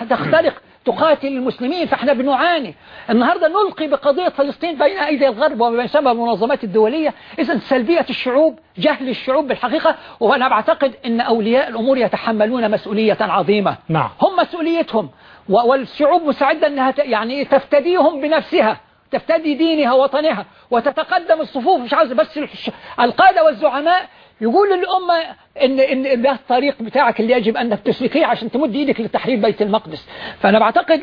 تخترق تقاتل المسلمين فإحنا بنعاني. النهاردة نلقي بقضية فلسطين بين أيدي الغرب وما يسمى المنظمات الدولية. إذا سلبية الشعوب جهل الشعوب بالحقيقة. وأنا بعتقد أن أولياء الأمور يتحملون مسؤولية عظيمة. نعم. هم مسؤوليتهم. والشعوب مساعدة أنها يعني تفتديهم بنفسها تفتدي دينها وطنها وتتقدم الصفوف مش عاوز بس القادة والزعماء يقول للأمة إن, إن, ده الطريق بتاعك اللي يجب أنك تسلكيه عشان تمد إيدك لتحرير بيت المقدس. فأنا بعتقد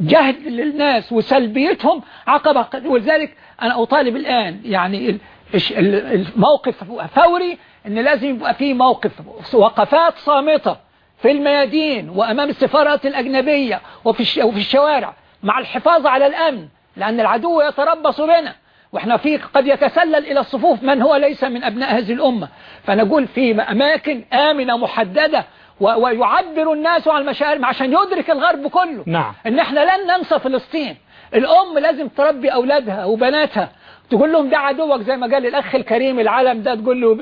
جهد للناس وسلبيتهم عقبة ولذلك أنا أطالب الآن يعني الموقف فوري إن لازم يبقى فيه موقف وقفات صامتة. في الميادين وأمام السفارات الأجنبية وفي وفي الشوارع مع الحفاظ على الأمن لأن العدو يتربص بنا. وإحنا في قد يتسلل إلى الصفوف من هو ليس من أبناء هذه الأمة. فنقول في أماكن آمنة محددة ويعبر الناس عن المشاعر عشان يدرك الغرب كله. نعم. إن إحنا لن ننسى فلسطين. الأم لازم تربي أولادها وبناتها. تقول لهم ده عدوك زي ما قال الأخ الكريم العالم ده تقول له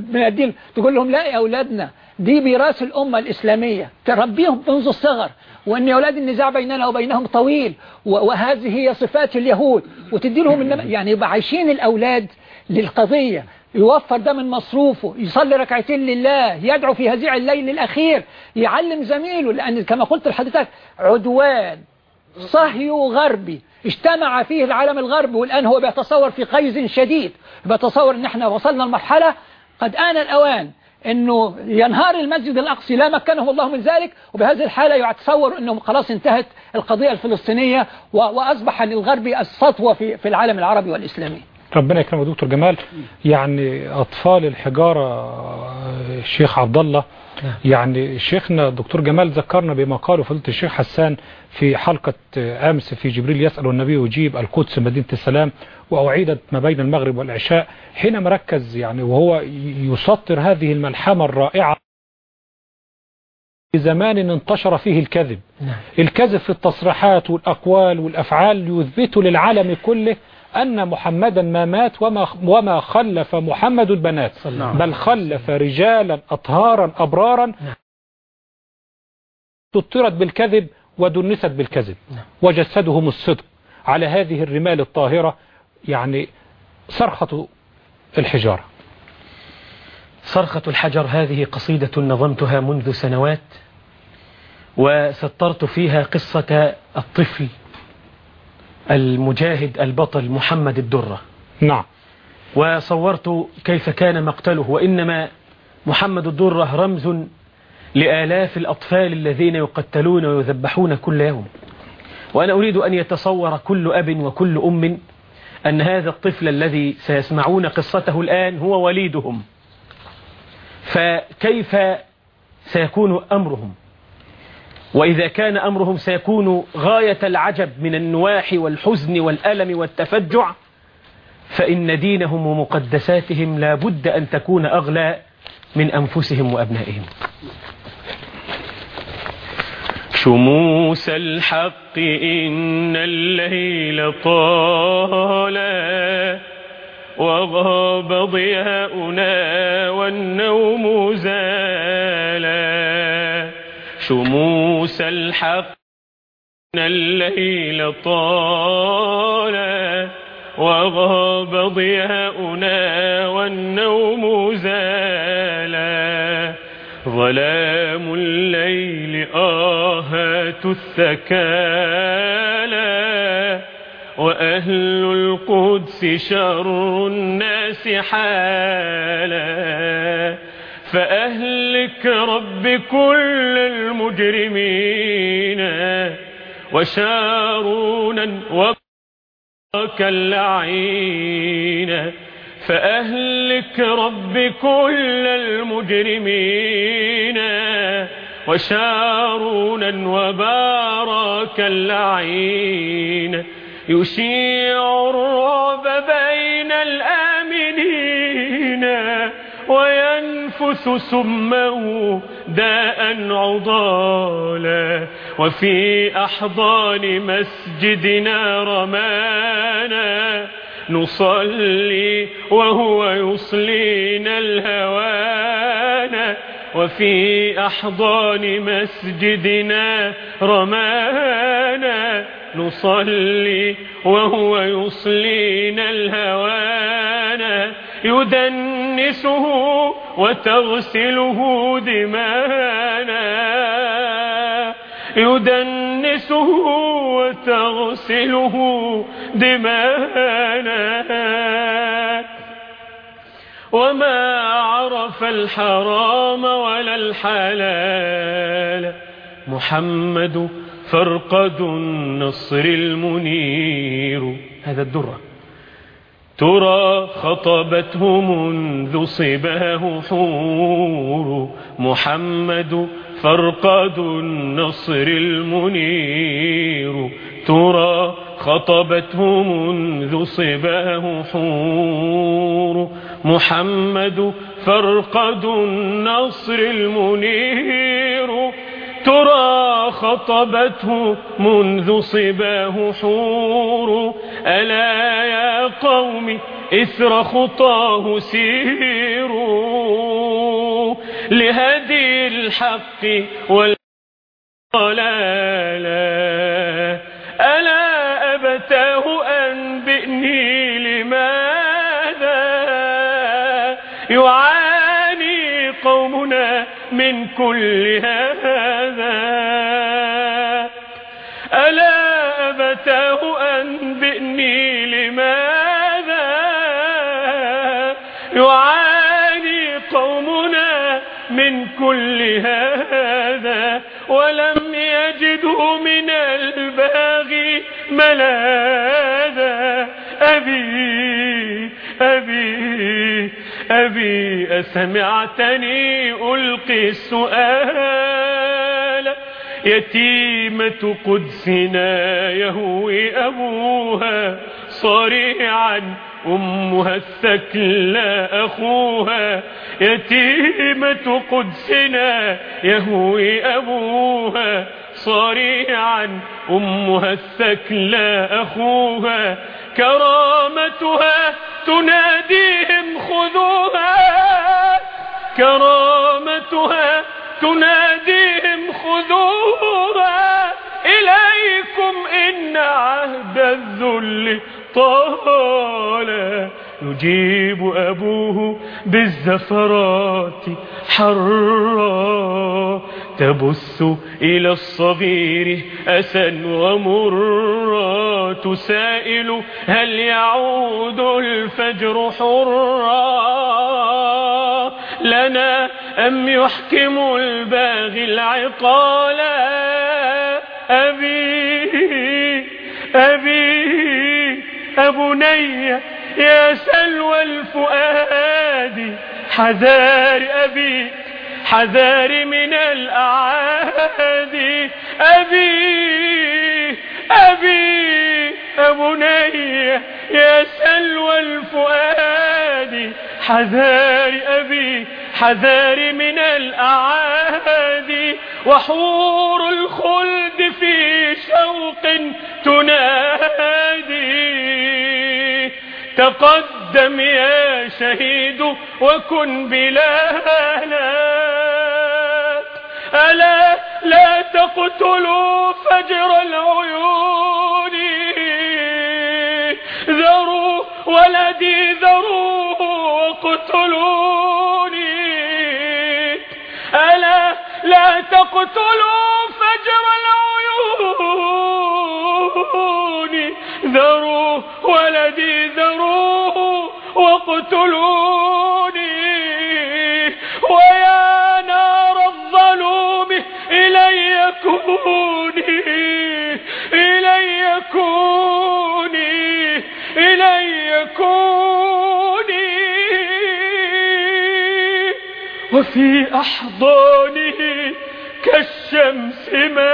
تقول لهم لا يا أولادنا. دي ميراث الأمة الإسلامية. تربيهم منذ الصغر وإن يا أولاد النزاع بيننا وبينهم طويل وهذه هي صفات اليهود. وتدي لهم يعني يبقى عايشين الأولاد للقضية. يوفر ده من مصروفه يصلي ركعتين لله يدعو في هزيع الليل الأخير يعلم زميله. لأن كما قلت لحضرتك عدوان صهيو غربي اجتمع فيه العالم الغربي والآن هو بيتصور في قيز شديد. بيتصور إن إحنا وصلنا لمرحلة قد آن الأوان. إنه ينهار المسجد الأقصى لا مكنه الله من ذلك وبهذه الحالة يتصور إنه خلاص انتهت القضية الفلسطينية وأصبح للغرب السطوة في في العالم العربي والإسلامي. ربنا يكرمك دكتور جمال. يعني أطفال الحجارة الشيخ عبد الله يعني شيخنا الدكتور جمال ذكرنا بما قاله فضيلة الشيخ حسان في حلقة أمس في جبريل يسأل والنبي يجيب القدس مدينة السلام. وأعيدت ما بين المغرب والعشاء حين مركز يعني وهو يسطر هذه الملحمة الرائعة في زمان انتشر فيه الكذب. الكذب في التصريحات والأقوال والأفعال يثبت للعالم كله أن محمدا ما مات وما, وما خلف محمد البنات بل خلف رجالا أطهارا أبرارا سطرت بالكذب ودنست بالكذب. وجسدهم الصدق على هذه الرمال الطاهرة يعني صرخة الحجارة. صرخة الحجر هذه قصيدة نظمتها منذ سنوات وسطرت فيها قصة الطفل المجاهد البطل محمد الدرة. نعم. وصورت كيف كان مقتله وإنما محمد الدرة رمز لآلاف الأطفال الذين يقتلون ويذبحون كل يوم. وأنا أريد أن يتصور كل أب وكل أم أن هذا الطفل الذي سيسمعون قصته الآن هو وليدهم. فكيف سيكون أمرهم؟ وإذا كان أمرهم سيكون غاية العجب من النواح والحزن والألم والتفجع فإن دينهم ومقدساتهم لا بد أن تكون أغلى من أنفسهم وأبنائهم. شموس الحق إن الليل طال وغاب ضياؤنا والنوم زالا شموس الحق إن الليل طال وغاب ضياؤنا والنوم زالا ظلام الليل آهات الثكالى وأهل القدس شر الناس حالا فأهلك رب كل المجرمين وشارونا وقاك اللعين فأهلك رب كل المجرمين وشارونا وبارك اللعين يشيع الرعب بين الآمنين وينفث سمه داء عضالا وفي أحضان مسجدنا رمانا نصلي وهو يصلينا الهوانا وفي أحضان مسجدنا رمانا. نصلي وهو يصلينا الهوانا يدنسه وتغسله دمانا. يدنسه وتغسله دمانا. وما عرف الحرام ولا الحلال. محمد فرقد النصر المنير. هذا الدرة. ترى خطبته منذ صباه حور. محمد فرقد النصر المنير. ترى خطبته منذ صباه حور. محمد فرقد النصر المنير. ترى خطبته منذ صباه حور. ألا يا قوم إثر خطاه سيروا لهدي الحق والضلال. من كل هذا. ألا أبتاه أنبئني لماذا؟ يعاني قومنا من كل هذا ولم يجدوا من الباغي ملاذا. أبي أبي أبي أسمعتني ألقي السؤال. يتيمة قدسنا يهوي أبوها صريعا أمها الثكلى أخوها. يتيمة قدسنا يهوي أبوها صريعا أمها الثكلى أخوها كرامتها تناديهم خذوها. كرامتها تناديهم خذوها. إليكم إن عهد الذل طال. يجيب أبوه بالزفرات حرا. تبث إلى الصغير أسا ومرا تسائل هل يعود الفجر حرا لنا أم يحكم الباغي العقالا أبي أبي أبني يا سلوى الفؤاد حذار أبي حذار من الأعادي. أبي أبي أبني يا سلوى الفؤاد حذار أبي حذار من الأعادي. وحور الخلد في شوق تنادي. تقدم يا شهيد وكن بلالات ألا لا تقتلوا فجر العيون. ذروا ولدي ذروا وقتلوني ألا لا تقتلوا فجر العيون. ذروا ولدي ذروا وقتلوني ويا نار الظلوم إلي كوني إلي كوني إلي كوني وفي أحضانه كالشمس مال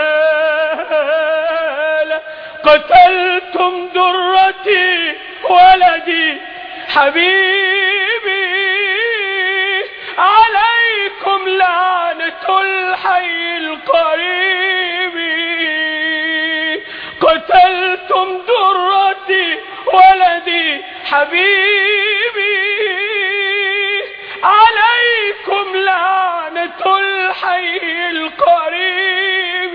قتلتم درتي ولدي حبيبي عليكم لعنة الحي القريب. قتلتم درتي ولدي حبيبي. عليكم لعنة الحي القريب.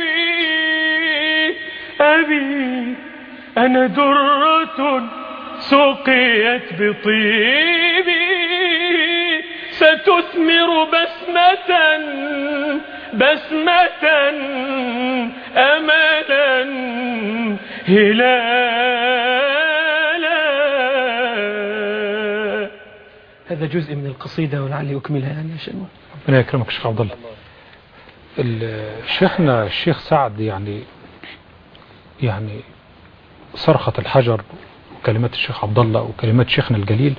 أبي أنا درة سقيت بطيبي ستثمر بسمة بسمة أملا هلالا. هذا جزء من القصيدة ولعلي أكملها يعني يا شيخ. ربنا يكرمك شيخ عبد الله. ال- شيخنا الشيخ سعد يعني يعني صرخة الحجر وكلمات الشيخ عبد الله وكلمات شيخنا الجليل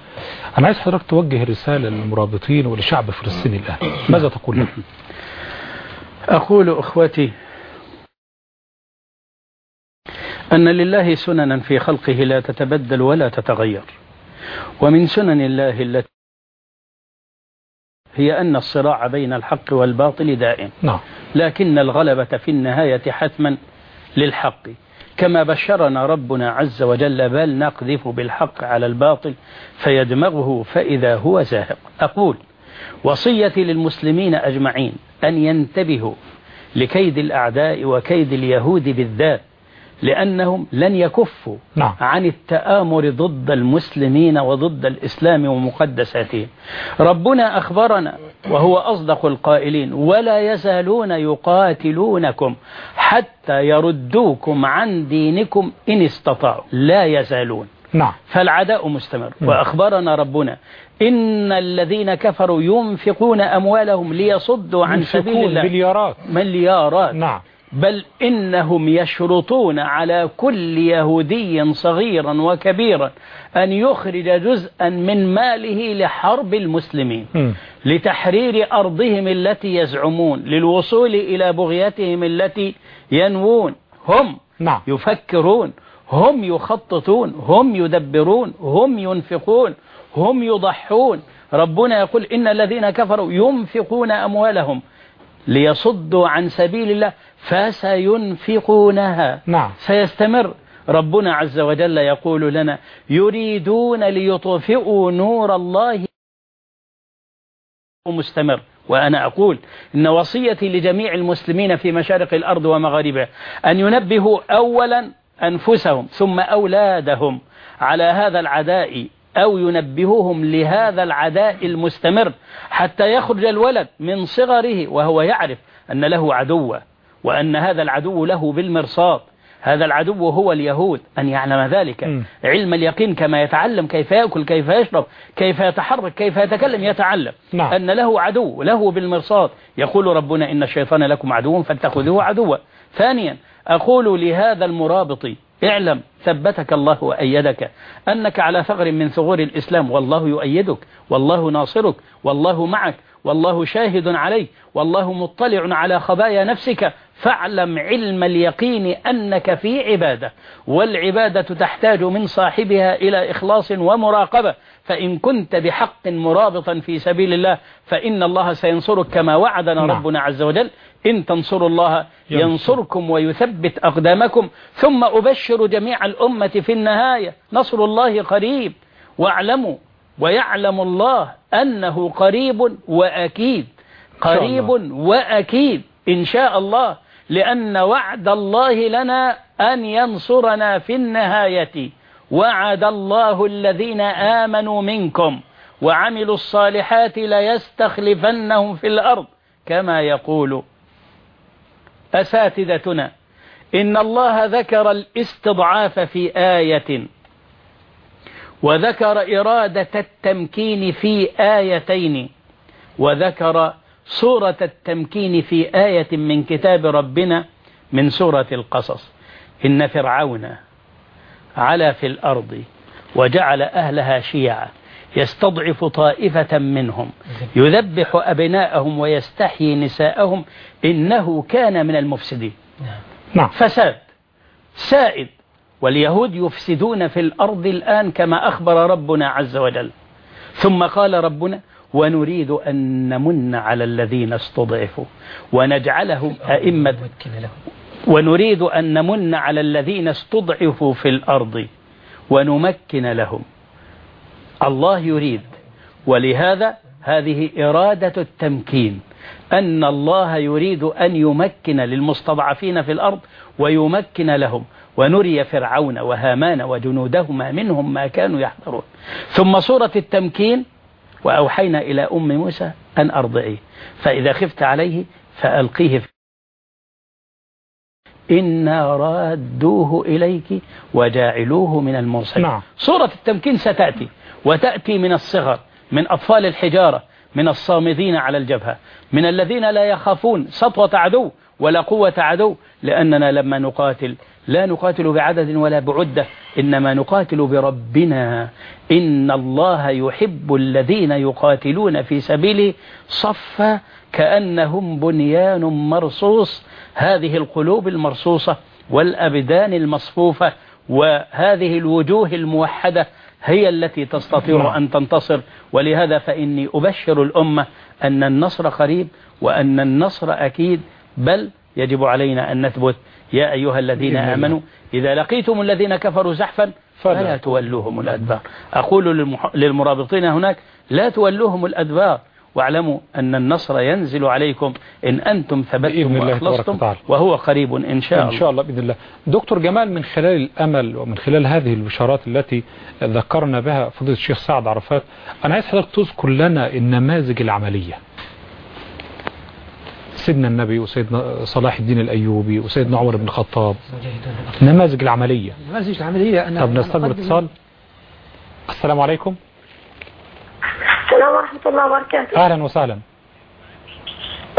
أنا عايز حضرتك توجه رسالة للمرابطين ولشعب فلسطين الآن. ماذا تقول لهم؟ [LAUGHS] أقول أخوتي أن لله سننا في خلقه لا تتبدل ولا تتغير. ومن سنن الله التي هي أن الصراع بين الحق والباطل دائم. نعم. لكن الغلبة في النهاية حتما للحق. كما بشرنا ربنا عز وجل بل نقذف بالحق على الباطل فيدمغه فإذا هو زاهق. أقول وصيتي للمسلمين أجمعين أن ينتبهوا لكيد الأعداء وكيد اليهود بالذات لأنهم لن يكفوا نعم. عن التآمر ضد المسلمين وضد الإسلام ومقدساته ربنا أخبرنا وهو أصدق القائلين ولا يزالون يقاتلونكم حتى يردوكم عن دينكم إن استطاعوا. لا يزالون. نعم. فالعداء مستمر. وأخبرنا ربنا إن الذين كفروا ينفقون أموالهم ليصدوا عن سبيل الله. مليارات. مليارات. نعم. بل إنهم يشرطون على كل يهودي صغيرا وكبيرا أن يخرج جزءا من ماله لحرب المسلمين. لتحرير أرضهم التي يزعمون للوصول إلى بغيتهم التي ينوون. هم نعم. يفكرون هم يخططون هم يدبرون هم ينفقون هم يضحون. ربنا يقول إن الذين كفروا ينفقون أموالهم ليصدوا عن سبيل الله. فسينفقونها. نعم. سيستمر. ربنا عز وجل يقول لنا يريدون ليطفئوا نور الله مستمر. وأنا أقول إن وصيتي لجميع المسلمين في مشارق الأرض ومغاربها أن ينبهوا أولا أنفسهم ثم أولادهم على هذا العداء أو ينبهوهم لهذا العداء المستمر حتى يخرج الولد من صغره وهو يعرف أن له عدوا وأن هذا العدو له بالمرصاد. هذا العدو هو اليهود أن يعلم ذلك. م. علم اليقين كما يتعلم كيف يأكل كيف يشرب كيف يتحرك كيف يتكلم يتعلم. نعم. أن له عدو له بالمرصاد. يقول ربنا إن الشيطان لكم عدو فاتخذوه عدوا. ثانيا أقول لهذا المرابط اعلم ثبتك الله وأيدك. أنك على ثغر من ثغور الإسلام. والله يؤيدك والله ناصرك والله معك والله شاهد عليك والله مطلع على خبايا نفسك. فاعلم علم اليقين أنك في عبادة والعبادة تحتاج من صاحبها إلى إخلاص ومراقبة فإن كنت بحق مرابطا في سبيل الله فإن الله سينصرك كما وعدنا نعم. ربنا عز وجل. إن تنصروا الله ينصركم ويثبت أقدامكم. ثم أبشر جميع الأمة في النهاية. نصر الله قريب. واعلموا ويعلم الله أنه قريب وأكيد. قريب وأكيد. إن شاء الله. لأن وعد الله لنا أن ينصرنا في النهاية. وعد الله الذين آمنوا منكم وعملوا الصالحات ليستخلفنهم في الأرض كما يقول أساتذتنا. إن الله ذكر الاستضعاف في آية وذكر إرادة التمكين في آيتين وذكر سورة التمكين في آية من كتاب ربنا من سورة القصص. إن فرعون علا في الأرض وجعل أهلها شيعا يستضعف طائفة منهم يذبح أبناءهم ويستحيي نساءهم إنه كان من المفسدين. نعم. فساد سائد واليهود يفسدون في الأرض الآن كما أخبر ربنا عز وجل. ثم قال ربنا ونريد أن نمن على الذين استضعفوا ونجعلهم أئمة ونريد أن نمن على الذين استضعفوا في الأرض ونمكن لهم. الله يريد. ولهذا هذه إرادة التمكين. أن الله يريد أن يمكن للمستضعفين في الأرض ويمكن لهم. ونري فرعون وهامان وجنودهما منهم ما كانوا يحذرون. ثم سورة التمكين وأوحينا إلى أم موسى أن أرضعيه فإذا خفت عليه فألقيه في إنا رادوه إليك وجاعلوه من المرسلين نعم. سورة التمكين ستأتي وتأتي من الصغر من أطفال الحجارة من الصامدين على الجبهة من الذين لا يخافون سطوة عدو ولا قوة عدو لأننا لما نقاتل لا نقاتل بعدد ولا بعدة إنما نقاتل بربنا. إن الله يحب الذين يقاتلون في سبيله صفا كأنهم بنيان مرصوص. هذه القلوب المرصوصة والأبدان المصفوفة وهذه الوجوه الموحدة هي التي تستطيع أن تنتصر. ولهذا فإني أبشر الأمة أن النصر قريب وأن النصر أكيد بل يجب علينا أن نثبت يا أيها الذين. آمنوا إذا لقيتم الذين كفروا زحفا فلا. فلا تولوهم الأدبار أقول للمرابطين هناك لا تولوهم الأدبار واعلموا أن النصر ينزل عليكم إن أنتم ثبتتم وأخلصتم. وهو قريب إن شاء إن الله شاء الله بإذن الله دكتور جمال من خلال الأمل ومن خلال هذه البشارات التي ذكرنا بها فضيلة الشيخ سعد عرفات أنا عايز حضرتك تذكر لنا النماذج العملية سيدنا النبي وسيدنا صلاح الدين الأيوبي وسيدنا عمر بن الخطاب. النماذج العملية. النماذج العملية أنا طب نستقبل اتصال. السلام عليكم. السلام ورحمة الله وبركاته. أهلا وسهلا.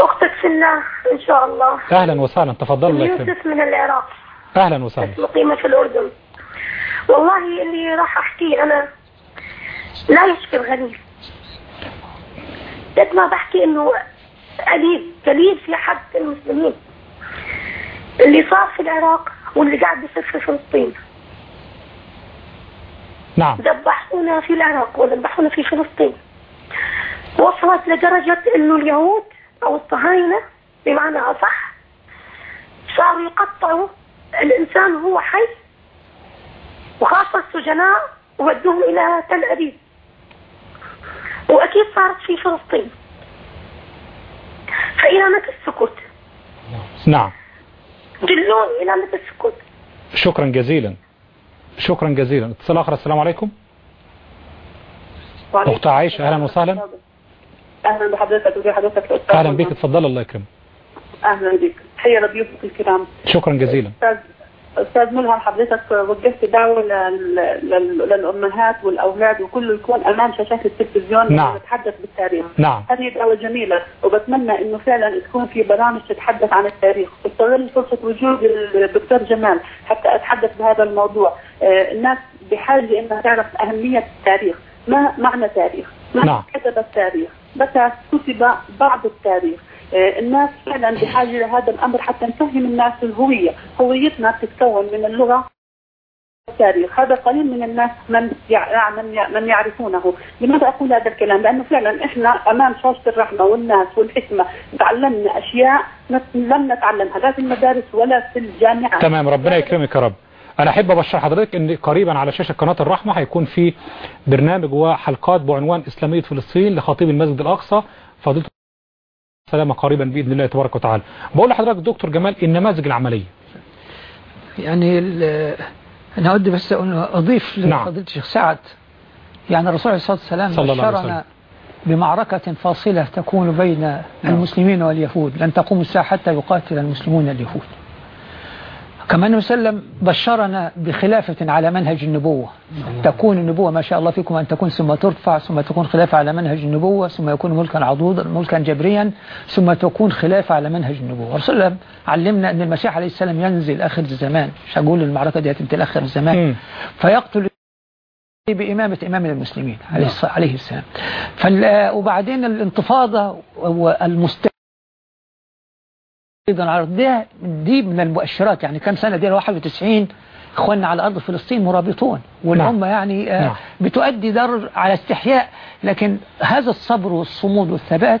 أختك في الله إن شاء الله. أهلا وسهلا. تفضل يكرمك. يوسف من العراق. أهلا وسهلا. مقيمة في الأردن. والله اللي راح أحكيه أنا لا يشفي الغريب قد ما بحكي إنه قليل قليل في حق المسلمين. اللي صار في العراق واللي قاعد بيصير في فلسطين. نعم. ذبحونا في العراق وذبحونا في فلسطين. وصلت لدرجة إنه اليهود أو الصهاينة بمعنى أصح صاروا يقطعوا الإنسان وهو حي وخاصة السجناء وودوهم إلى تل أبيب. وأكيد صارت في فلسطين. فإلى متى السكوت؟ نعم. دلوني إلى متى السكوت؟ شكرا جزيلا. شكرا جزيلا. اتصال آخر السلام عليكم. أختها عائشة أهلا وسهلا. أهلا بحضرتك وزي حضرتك. أهلا بك اتفضل الله يكرمك. أهلا بك تحيه لضيوفك الكرام. شكرا جزيلا. أستاذ أستاذ ملهم حضرتك وجهت دعوة لل- لل- للأمهات والأولاد وكله يكون أمام شاشات التلفزيون نعم. ويتحدث بالتاريخ. نعم. هذه دعوة جميلة وبتمنى إنه فعلا تكون في برامج تتحدث عن التاريخ. استغل فرصة وجود الدكتور جمال حتى أتحدث بهذا الموضوع. آه، الناس بحاجة إنها تعرف أهمية التاريخ. ما معنى تاريخ؟ ما نعم. كتب التاريخ؟ متى كتب بعض التاريخ؟ الناس فعلا بحاجة لهذا الأمر حتى نفهم الناس الهوية. هويتنا بتتكون من اللغة التاريخ. هذا قليل من الناس من. من, يعرفونه. لماذا أقول هذا الكلام؟ لأنه فعلا إحنا أمام شاشة الرحمة والناس والحكمة. تعلمنا أشياء نت- لم نتعلمها لا في المدارس ولا في الجامعات. تمام ربنا يكرمك يا رب. أنا أحب أبشر حضرتك إن قريبا على شاشة قناة الرحمة هيكون في برنامج وحلقات بعنوان إسلامية فلسطين لخطيب المسجد الأقصى. فضيله سلامه قريبا بإذن الله تبارك وتعالى. بقول لحضرتك دكتور جمال النماذج العملية. يعني ال- أنا أود بس أن أضيف نعم. لفضيلة الشيخ سعد. يعني الرسول عليه الصلاة والسلام صلى الله عليه بشرنا بمعركة فاصلة تكون بين المسلمين واليهود. لن تقوم الساعة حتى يقاتل المسلمون اليهود. كما أنه وسلم بشرنا بخلافة على منهج النبوة. تكون النبوة ما شاء الله فيكم أن تكون ثم ترفع ثم تكون خلافة على منهج النبوة ثم يكون ملكا عضوضا ملكا جبريا ثم تكون خلافة على منهج النبوة. الرسول الله علمنا أن المسيح عليه السلام ينزل آخر الزمان. مش هقول المعركة دي هتنتهي آخر الزمان. فيقتل بإمامة إمام المسلمين عليه السلام. فال- وبعدين الانتفاضة والمست أيضا على ده دي من المؤشرات. يعني كم سنة؟ دي 91 إخواننا على أرض فلسطين مرابطون والامه يعني آه نعم. بتؤدي در على استحياء. لكن هذا الصبر والصمود والثبات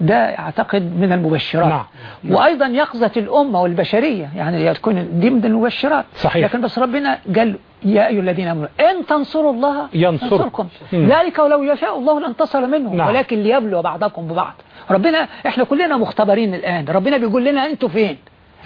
ده أعتقد من المبشرات. نعم. وأيضا يقظة الأمة والبشرية. يعني تكون دي من المبشرات. صحيح. لكن بس ربنا قال يا أيها الذين آمنوا إن تنصروا الله ينصركم. ذلك ولو يشاء الله لانتصر منهم نعم. ولكن ليبلو بعضكم ببعض. ربنا إحنا كلنا مختبرين الآن. ربنا بيقول لنا أنتوا فين؟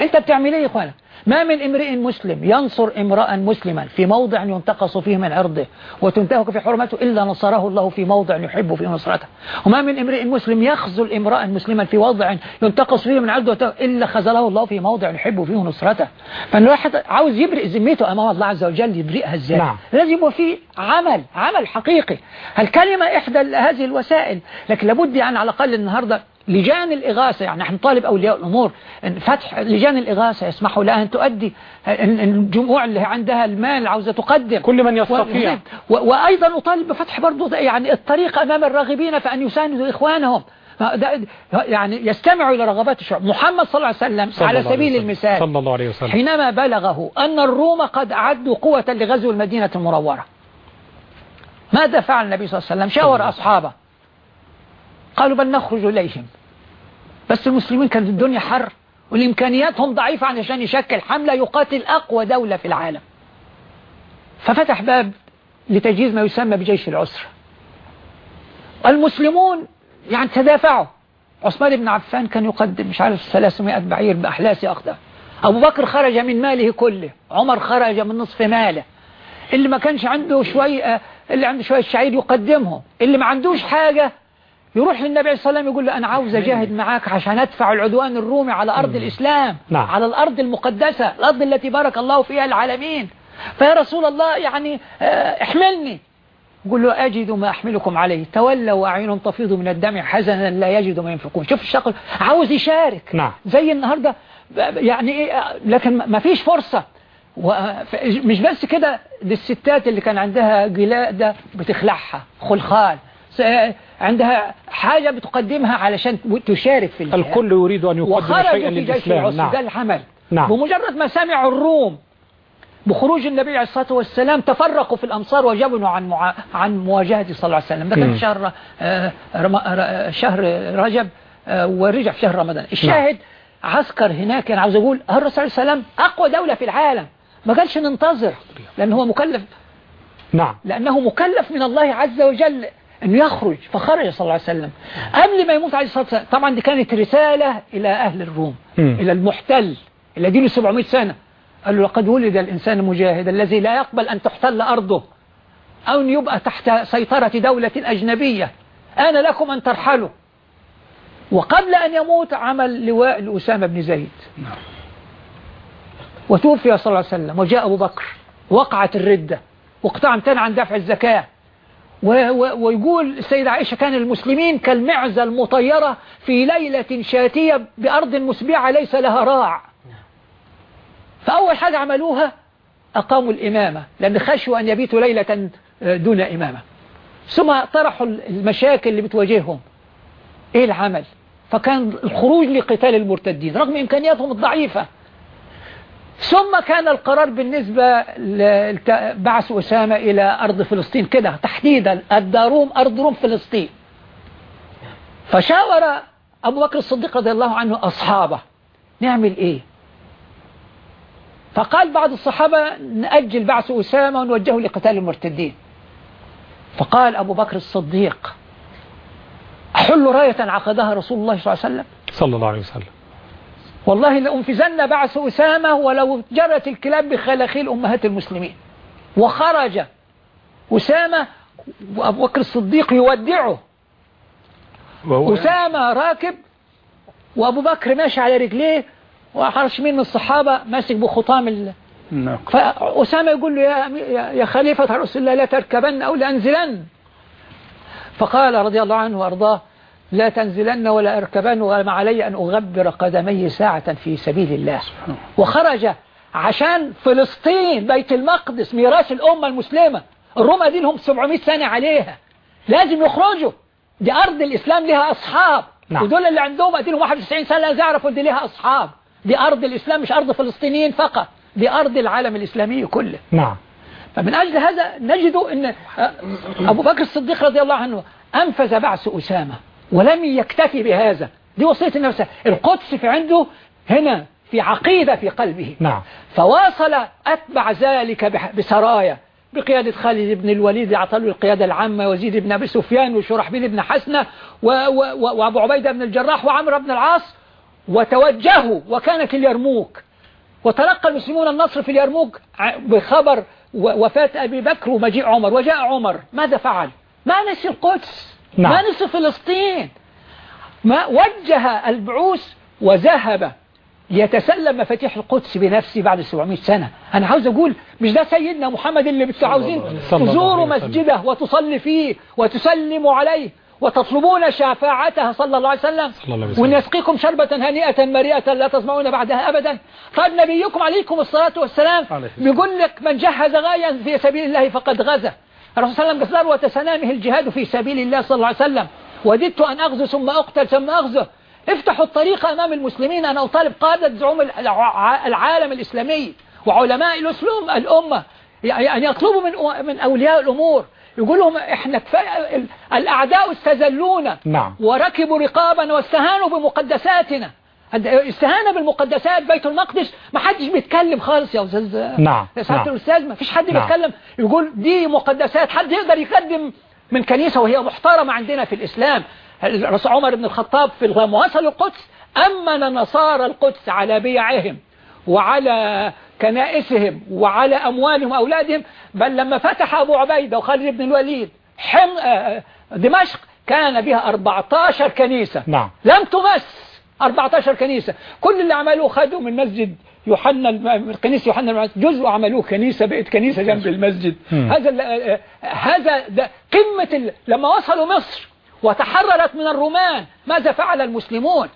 أنت بتعمل إيه يا إخوانا؟ ما من امرئ مسلم ينصر امرأ مسلما في موضع ينتقص فيه من عرضه وتنتهك في حرمته إلا نصره الله في موضع يحب فيه نصرته. وما من امرئ مسلم يخذل امرأ مسلما في وضع ينتقص فيه من عرضه إلا خذله الله في موضع يحب فيه نصرته. فالواحد عاوز يبرئ ذمته أمام الله عز وجل يبرئها إزاي؟ نعم. لازم يبقى في عمل عمل حقيقي. الكلمة إحدى هذه الوسائل لكن لابد يعني على الأقل النهاردة لجان الإغاثة يعني نحن طالب أولياء الأمور إن فتح لجان الإغاثة يسمحوا لها أن تؤدي الجموع اللي عندها المال عاوزة تقدم. كل من يستطيع. وأيضا أطالب بفتح برضو يعني الطريق أمام الراغبين فأن يساندوا إخوانهم. يعني يستمعوا إلى رغبات الشعب. محمد صلى الله عليه وسلم صلى على الله سبيل وسلم. المثال صلى الله عليه وسلم. حينما بلغه أن الروم قد أعدوا قوة لغزو المدينة المنورة. ماذا فعل النبي صلى الله عليه وسلم؟ شاور أصحابه. قالوا بل نخرج إليهم. بس المسلمين كانت الدنيا حر. والإمكانياتهم ضعيفة علشان يشكل حملة يقاتل أقوى دولة في العالم. ففتح باب لتجهيز ما يسمى بجيش العسرة المسلمون يعني تدافعوا. عثمان بن عفان كان يقدم مش عارف 300 بعير بأحلاس أخضر أبو بكر خرج من ماله كله. عمر خرج من نصف ماله. اللي ما كانش عنده شوية اللي عنده شوية شعير يقدمهم. اللي ما عندوش حاجة يروح للنبي عليه الصلاة والسلام يقول له أنا عاوز أجاهد معاك عشان أدفع العدوان الرومي على أرض الإسلام نعم. على الأرض المقدسة الأرض التي بارك الله فيها العالمين. فيا رسول الله يعني آه، احملني. يقول له أجد ما أحملكم عليه. تولوا وأعينهم تفيض من الدمع حزنا لا يجدوا ما ينفقون. شوف الشقل عاوز يشارك. نعم. زي النهاردة يعني إيه لكن ما فيش فرصة. مش بس كده دي الستات اللي كان عندها جلادة بتخلعها خلخال. عندها حاجة بتقدمها علشان تشارك في الجهاد الكل يريد أن يقدم وخرجوا شيئا في جيش للإسلام. العسر نعم. ده الحمل. نعم. بمجرد ما سمعوا الروم بخروج النبي عليه الصلاة والسلام تفرقوا في الأمصار وجبنوا عن مع... عن مواجهة صلى الله عليه وسلم. ده كان. في شهر آه، رم... ر- شهر رجب آه، ورجع في شهر رمضان. الشاهد عسكر هناك كان عاوز أقول الرسول صلى الله عليه وسلم أقوى دولة في العالم. ما قالش ننتظر لأن هو مكلف. نعم. لأنه مكلف من الله عز وجل. أن يخرج فخرج صلى الله عليه وسلم. قبل ما يموت عليه الصلاة والسلام طبعا دي كانت رسالة إلى أهل الروم مم. إلى المحتل إلى دين 700 سنة. قال له لقد ولد الإنسان مجاهد الذي لا يقبل أن تحتل أرضه أو أن يبقى تحت سيطرة دولة أجنبية. آن لكم أن ترحلوا. وقبل أن يموت عمل لواء لأسامة بن زيد. وتوفي صلى الله عليه وسلم وجاء أبو بكر وقعت الردة واقطع امتنع عن دفع الزكاة. ويقول السيدة عائشة كان المسلمين كالمعزة المطيرة في ليلة شاتية بأرض مسبعة ليس لها راع. فأول حاجة عملوها أقاموا الإمامة لأن خشوا أن يبيتوا ليلة دون إمامة. ثم طرحوا المشاكل اللي بتواجههم. إيه العمل؟ فكان الخروج لقتال المرتدين رغم إمكانياتهم الضعيفة. ثم كان القرار بالنسبة لبعث أسامة إلى أرض فلسطين كده تحديدا الداروم أرض روم فلسطين. فشاور أبو بكر الصديق رضي الله عنه أصحابه نعمل إيه؟ فقال بعض الصحابة نأجل بعث أسامة ونوجهه لقتال المرتدين. فقال أبو بكر الصديق أحل راية عقدها رسول الله صلى الله عليه وسلم. صلى الله عليه وسلم. والله لأنفذن بعث أسامة ولو جرت الكلاب بخلاخيل أمهات المسلمين. وخرج أسامة وأبو بكر الصديق يودعه. وهو أسامة راكب وأبو بكر ماشي على رجليه وحرش مين من الصحابة ماسك بخطام ال... فأسامة يقول له يا, يا- يا خليفة رسول الله لا تركبن أو لأنزلن. فقال رضي الله عنه وأرضاه لا تنزلن ولا أركبن وما علي أن أغبر قدمي ساعة في سبيل الله. وخرج عشان فلسطين بيت المقدس ميراث الأمة المسلمة. الروم دي لهم 700 سنة عليها. لازم يخرجوا. دي أرض الإسلام لها أصحاب. نعم. ودول اللي عندهم أدينهم 91 سنة لازم يعرفوا دي لها أصحاب. دي أرض الإسلام مش أرض فلسطينيين فقط. دي أرض العالم الإسلامي كله. نعم. فمن أجل هذا نجد أن أبو بكر الصديق رضي الله عنه أنفذ بعث أسامة. ولم يكتفي بهذا دي وصية النبي القدس في عنده هنا في عقيدة في قلبه. نعم. فواصل أتبع ذلك بسرايا بقيادة خالد بن الوليد عطلوا القيادة العامة وزيد بن أبي سفيان وشرحبيل بن حسنة وأبو عبيدة بن الجراح وعمرو بن العاص وتوجهوا وكانت اليرموك. وتلقى المسلمون النصر في اليرموك بخبر وفاة أبي بكر ومجيء عمر. وجاء عمر. ماذا فعل؟ ما نسي القدس. نعم. ما نسي فلسطين؟ ما وجه البعوث وذهب يتسلم مفاتيح القدس بنفسه بعد 700 سنة. أنا عاوز أقول مش ده سيدنا محمد اللي بتوع عاوزين تزوروا. مسجده وتصلي فيه وتسلموا عليه وتطلبون شفاعته صلى الله عليه وسلم؟ صلى الله عليه وسلم. وأن يسقيكم شربة هنيئة مريئة لا تسمعون بعدها أبدا. طيب نبيكم عليكم الصلاة والسلام بيقول لك من جهز غايا في سبيل الله فقد غزا. الرسول صلى الله عليه وسلم قال ذروة سنامه الجهاد في سبيل الله صلى الله عليه وسلم. وددت أن أغزو ثم أقتل ثم أغزو. افتحوا الطريق أمام المسلمين. أنا أطالب قادة زعوم الع- العالم الإسلامي وعلماء الأسلوم الأمة يعني أن يطلبوا من من أولياء الأمور. يقول لهم كفاية ال- الأعداء استذلونا نعم. وركبوا رقابا واستهانوا بمقدساتنا. استهانة بالمقدسات بيت المقدس. ما حدش بيتكلم خالص يا أستاذ. نعم، يا سعادة نعم. الأستاذ ما فيش حد نعم. بيتكلم. يقول دي مقدسات. حد يقدر يقدم من كنيسة وهي محترمة عندنا في الإسلام؟ الرسول عمر بن الخطاب في وصل القدس؟ أمن نصارى القدس على بيعهم وعلى كنائسهم وعلى أموالهم وأولادهم. بل لما فتح أبو عبيدة وخالد بن الوليد حم آه، دمشق كان بها 14 كنيسة. نعم. لم تمس. 14 كنيسة. كل اللي عملوه خدوا من مسجد يوحنا كنيسة يوحنا جزء عملوه كنيسة بقت كنيسة جنب المسجد. هذا هذا ده قمة ال... لما وصلوا مصر وتحررت من الرومان ماذا فعل المسلمون؟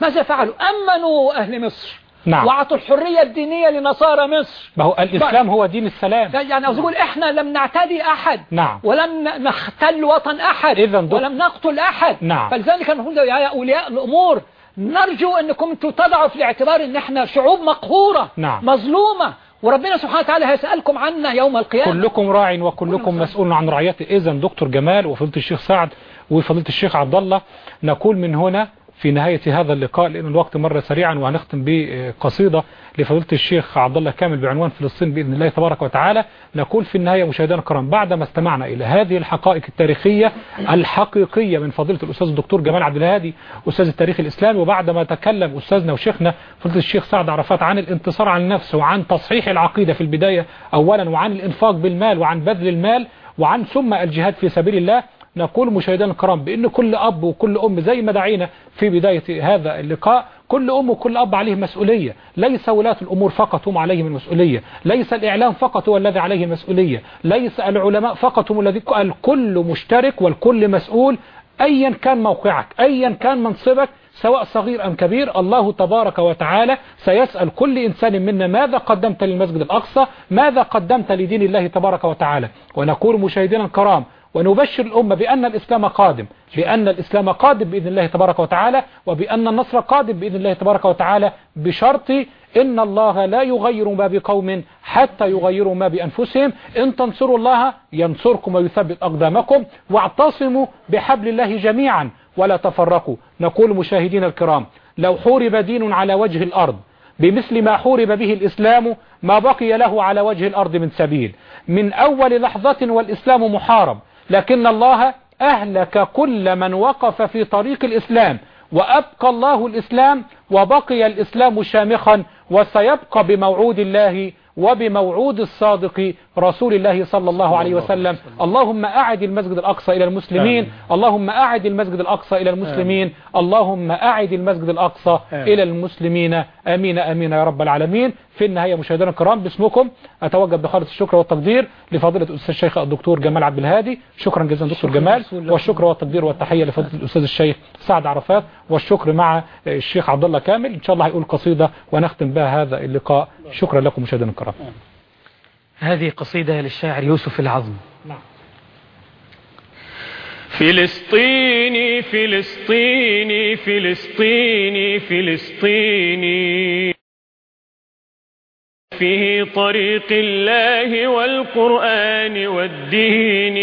ماذا فعلوا؟ أمنوا أهل مصر. نعم. وأعطوا الحرية الدينية لنصارى مصر. ما هو الإسلام هو دين السلام. يعني أقول إحنا لم نعتدي أحد. نعم. ولم نختل وطن أحد. إذن ولم نقتل أحد. نعم. فلذلك المفروض يا أولياء الأمور نرجو أنكم تضعوا في الاعتبار أن إحنا شعوب مقهورة نعم. مظلومة. وربنا سبحانه وتعالى هيسألكم عنا يوم القيامة. كلكم راع وكلكم مسؤول عن رعيته. إذا دكتور جمال وفضيلة الشيخ سعد وفضيلة الشيخ عبد الله نقول من هنا في نهاية هذا اللقاء لأن الوقت مر سريعا وهنختم بقصيدة لفضيلة الشيخ عبد الله كامل بعنوان فلسطين بإذن الله تبارك وتعالى. نقول في النهاية مشاهدينا الكرام بعدما استمعنا إلى هذه الحقائق التاريخية الحقيقية من فضيلة الأستاذ الدكتور جمال عبد الهادي أستاذ التاريخ الإسلامي وبعدما تكلم أستاذنا وشيخنا فضيلة الشيخ سعد عرفات عن الانتصار على النفس وعن تصحيح العقيدة في البداية أولا وعن الإنفاق بالمال وعن بذل المال وعن ثم الجهاد في سبيل الله. نقول مشاهدينا الكرام بأن كل أب وكل أم زي ما دعينا في بداية هذا اللقاء كل أم وكل أب عليه مسؤولية. ليس ولاة الأمور فقط هم عليهم المسؤولية. ليس الإعلام فقط هو الذي عليه المسؤولية. ليس العلماء فقط هم الذي الكل مشترك والكل مسؤول. أيا كان موقعك أيا كان منصبك سواء صغير أم كبير الله تبارك وتعالى سيسأل كل إنسان منا ماذا قدمت للمسجد الأقصى ماذا قدمت لدين الله تبارك وتعالى. ونقول مشاهدينا الكرام ونبشر الأمة بأن الإسلام قادم بأن الإسلام قادم بإذن الله تبارك وتعالى وبأن النصر قادم بإذن الله تبارك وتعالى بشرط إن الله لا يغير ما بقوم حتى يغيروا ما بأنفسهم. إن تنصروا الله ينصركم ويثبت أقدامكم واعتصموا بحبل الله جميعا ولا تفرقوا. نقول مشاهدين الكرام لو حورب دين على وجه الأرض بمثل ما حورب به الإسلام ما بقي له على وجه الأرض من سبيل. من أول لحظة والإسلام محارب. لكن الله أهلك كل من وقف في طريق الإسلام وأبقى الله الإسلام وبقي الإسلام شامخا وسيبقى بموعود الله وبموعود الصادق رسول الله صلى الله عليه وسلم. اللهم أعد المسجد الأقصى إلى المسلمين. اللهم أعد المسجد الأقصى إلى المسلمين. اللهم أعد المسجد الأقصى إلى المسلمين. أمين أمين يا رب العالمين. في النهاية مشاهدينا الكرام باسمكم أتوجه بخالص الشكر والتقدير لفضيلة الأستاذ الشيخ الدكتور جمال عبد الهادي. شكرا جزيلا دكتور جمال. والشكر والتقدير والتحية لفضيلة الأستاذ الشيخ سعد عرفات. والشكر مع الشيخ عبد الله كامل. إن شاء الله هيقول قصيدة ونختم بها هذا اللقاء شكرا لكم مشاهدينا الكرام. هذه قصيدة للشاعر يوسف العظم. فلسطيني فلسطيني فلسطيني فلسطيني. في طريق الله والقرآن والدين.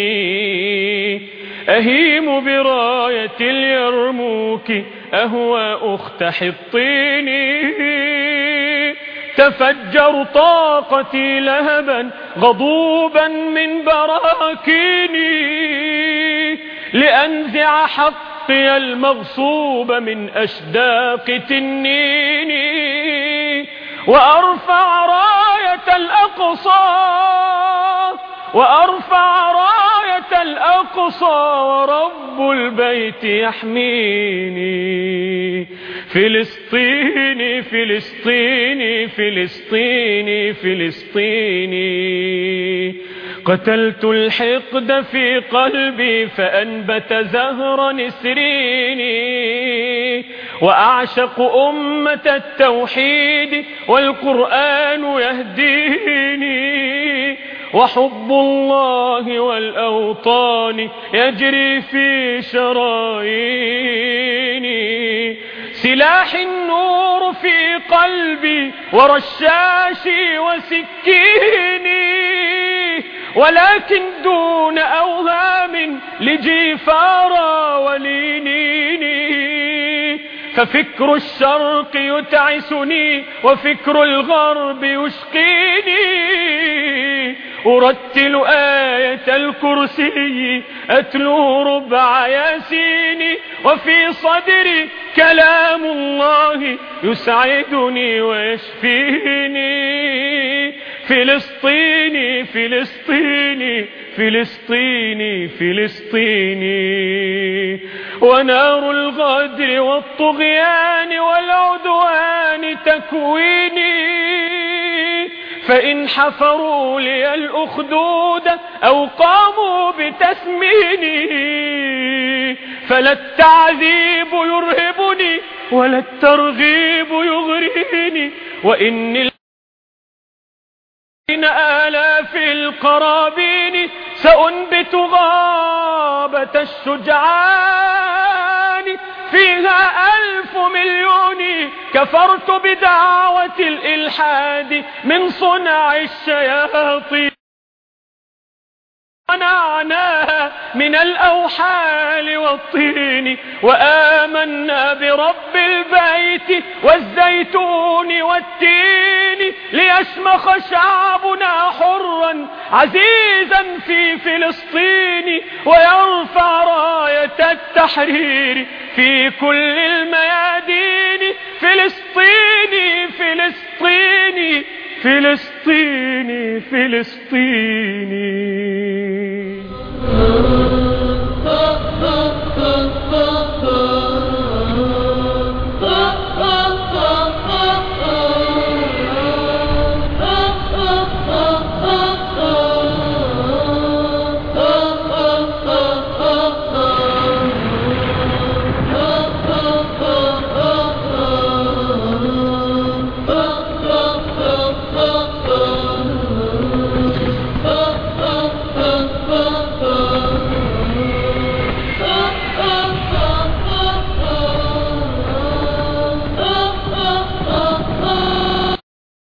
أهيم براية اليرموك أهوى أخت حطين. تفجر طاقتي لهبا غضوبا من براكيني لأنزع حقي المغصوب من أشداق تنيني وأرفع راية الأقصى وأرفع راية الأقصى ورب البيت يحميني. فلسطيني فلسطيني فلسطيني فلسطيني قتلت الحقد في قلبي فأنبت زهر نسريني وأعشق أمة التوحيد والقرآن يهديني. وحب الله والأوطان يجري في شراييني سلاح النور في قلبي ورشاشي وسكيني ولكن دون أوهام لجيفارا ولينيني ففكر الشرق يتعسني وفكر الغرب يشقيني. أرتل آية الكرسي أتلو ربع ياسين وفي صدري كلام الله يسعدني ويشفيني. فلسطيني فلسطيني فلسطيني فلسطيني. ونار الغدر والطغيان والعدوان تكويني. فإن حفروا لي الأخدود أو قاموا بتسميني فلا التعذيب يرهبني ولا الترغيب يغريني. وإني آلاف القرابين سأنبت غابة الشجعان. فيها ألف مليون كفرت بدعوة الإلحاد من صنع الشياطين. منعناها من الأوحال والطين وآمنا برب البيت والزيتون والتين ليشمخ شعبنا حرا عزيزا في فلسطين ويرفع راية التحرير في كل الميادين فلسطيني فلسطيني. فلسطيني فلسطيني.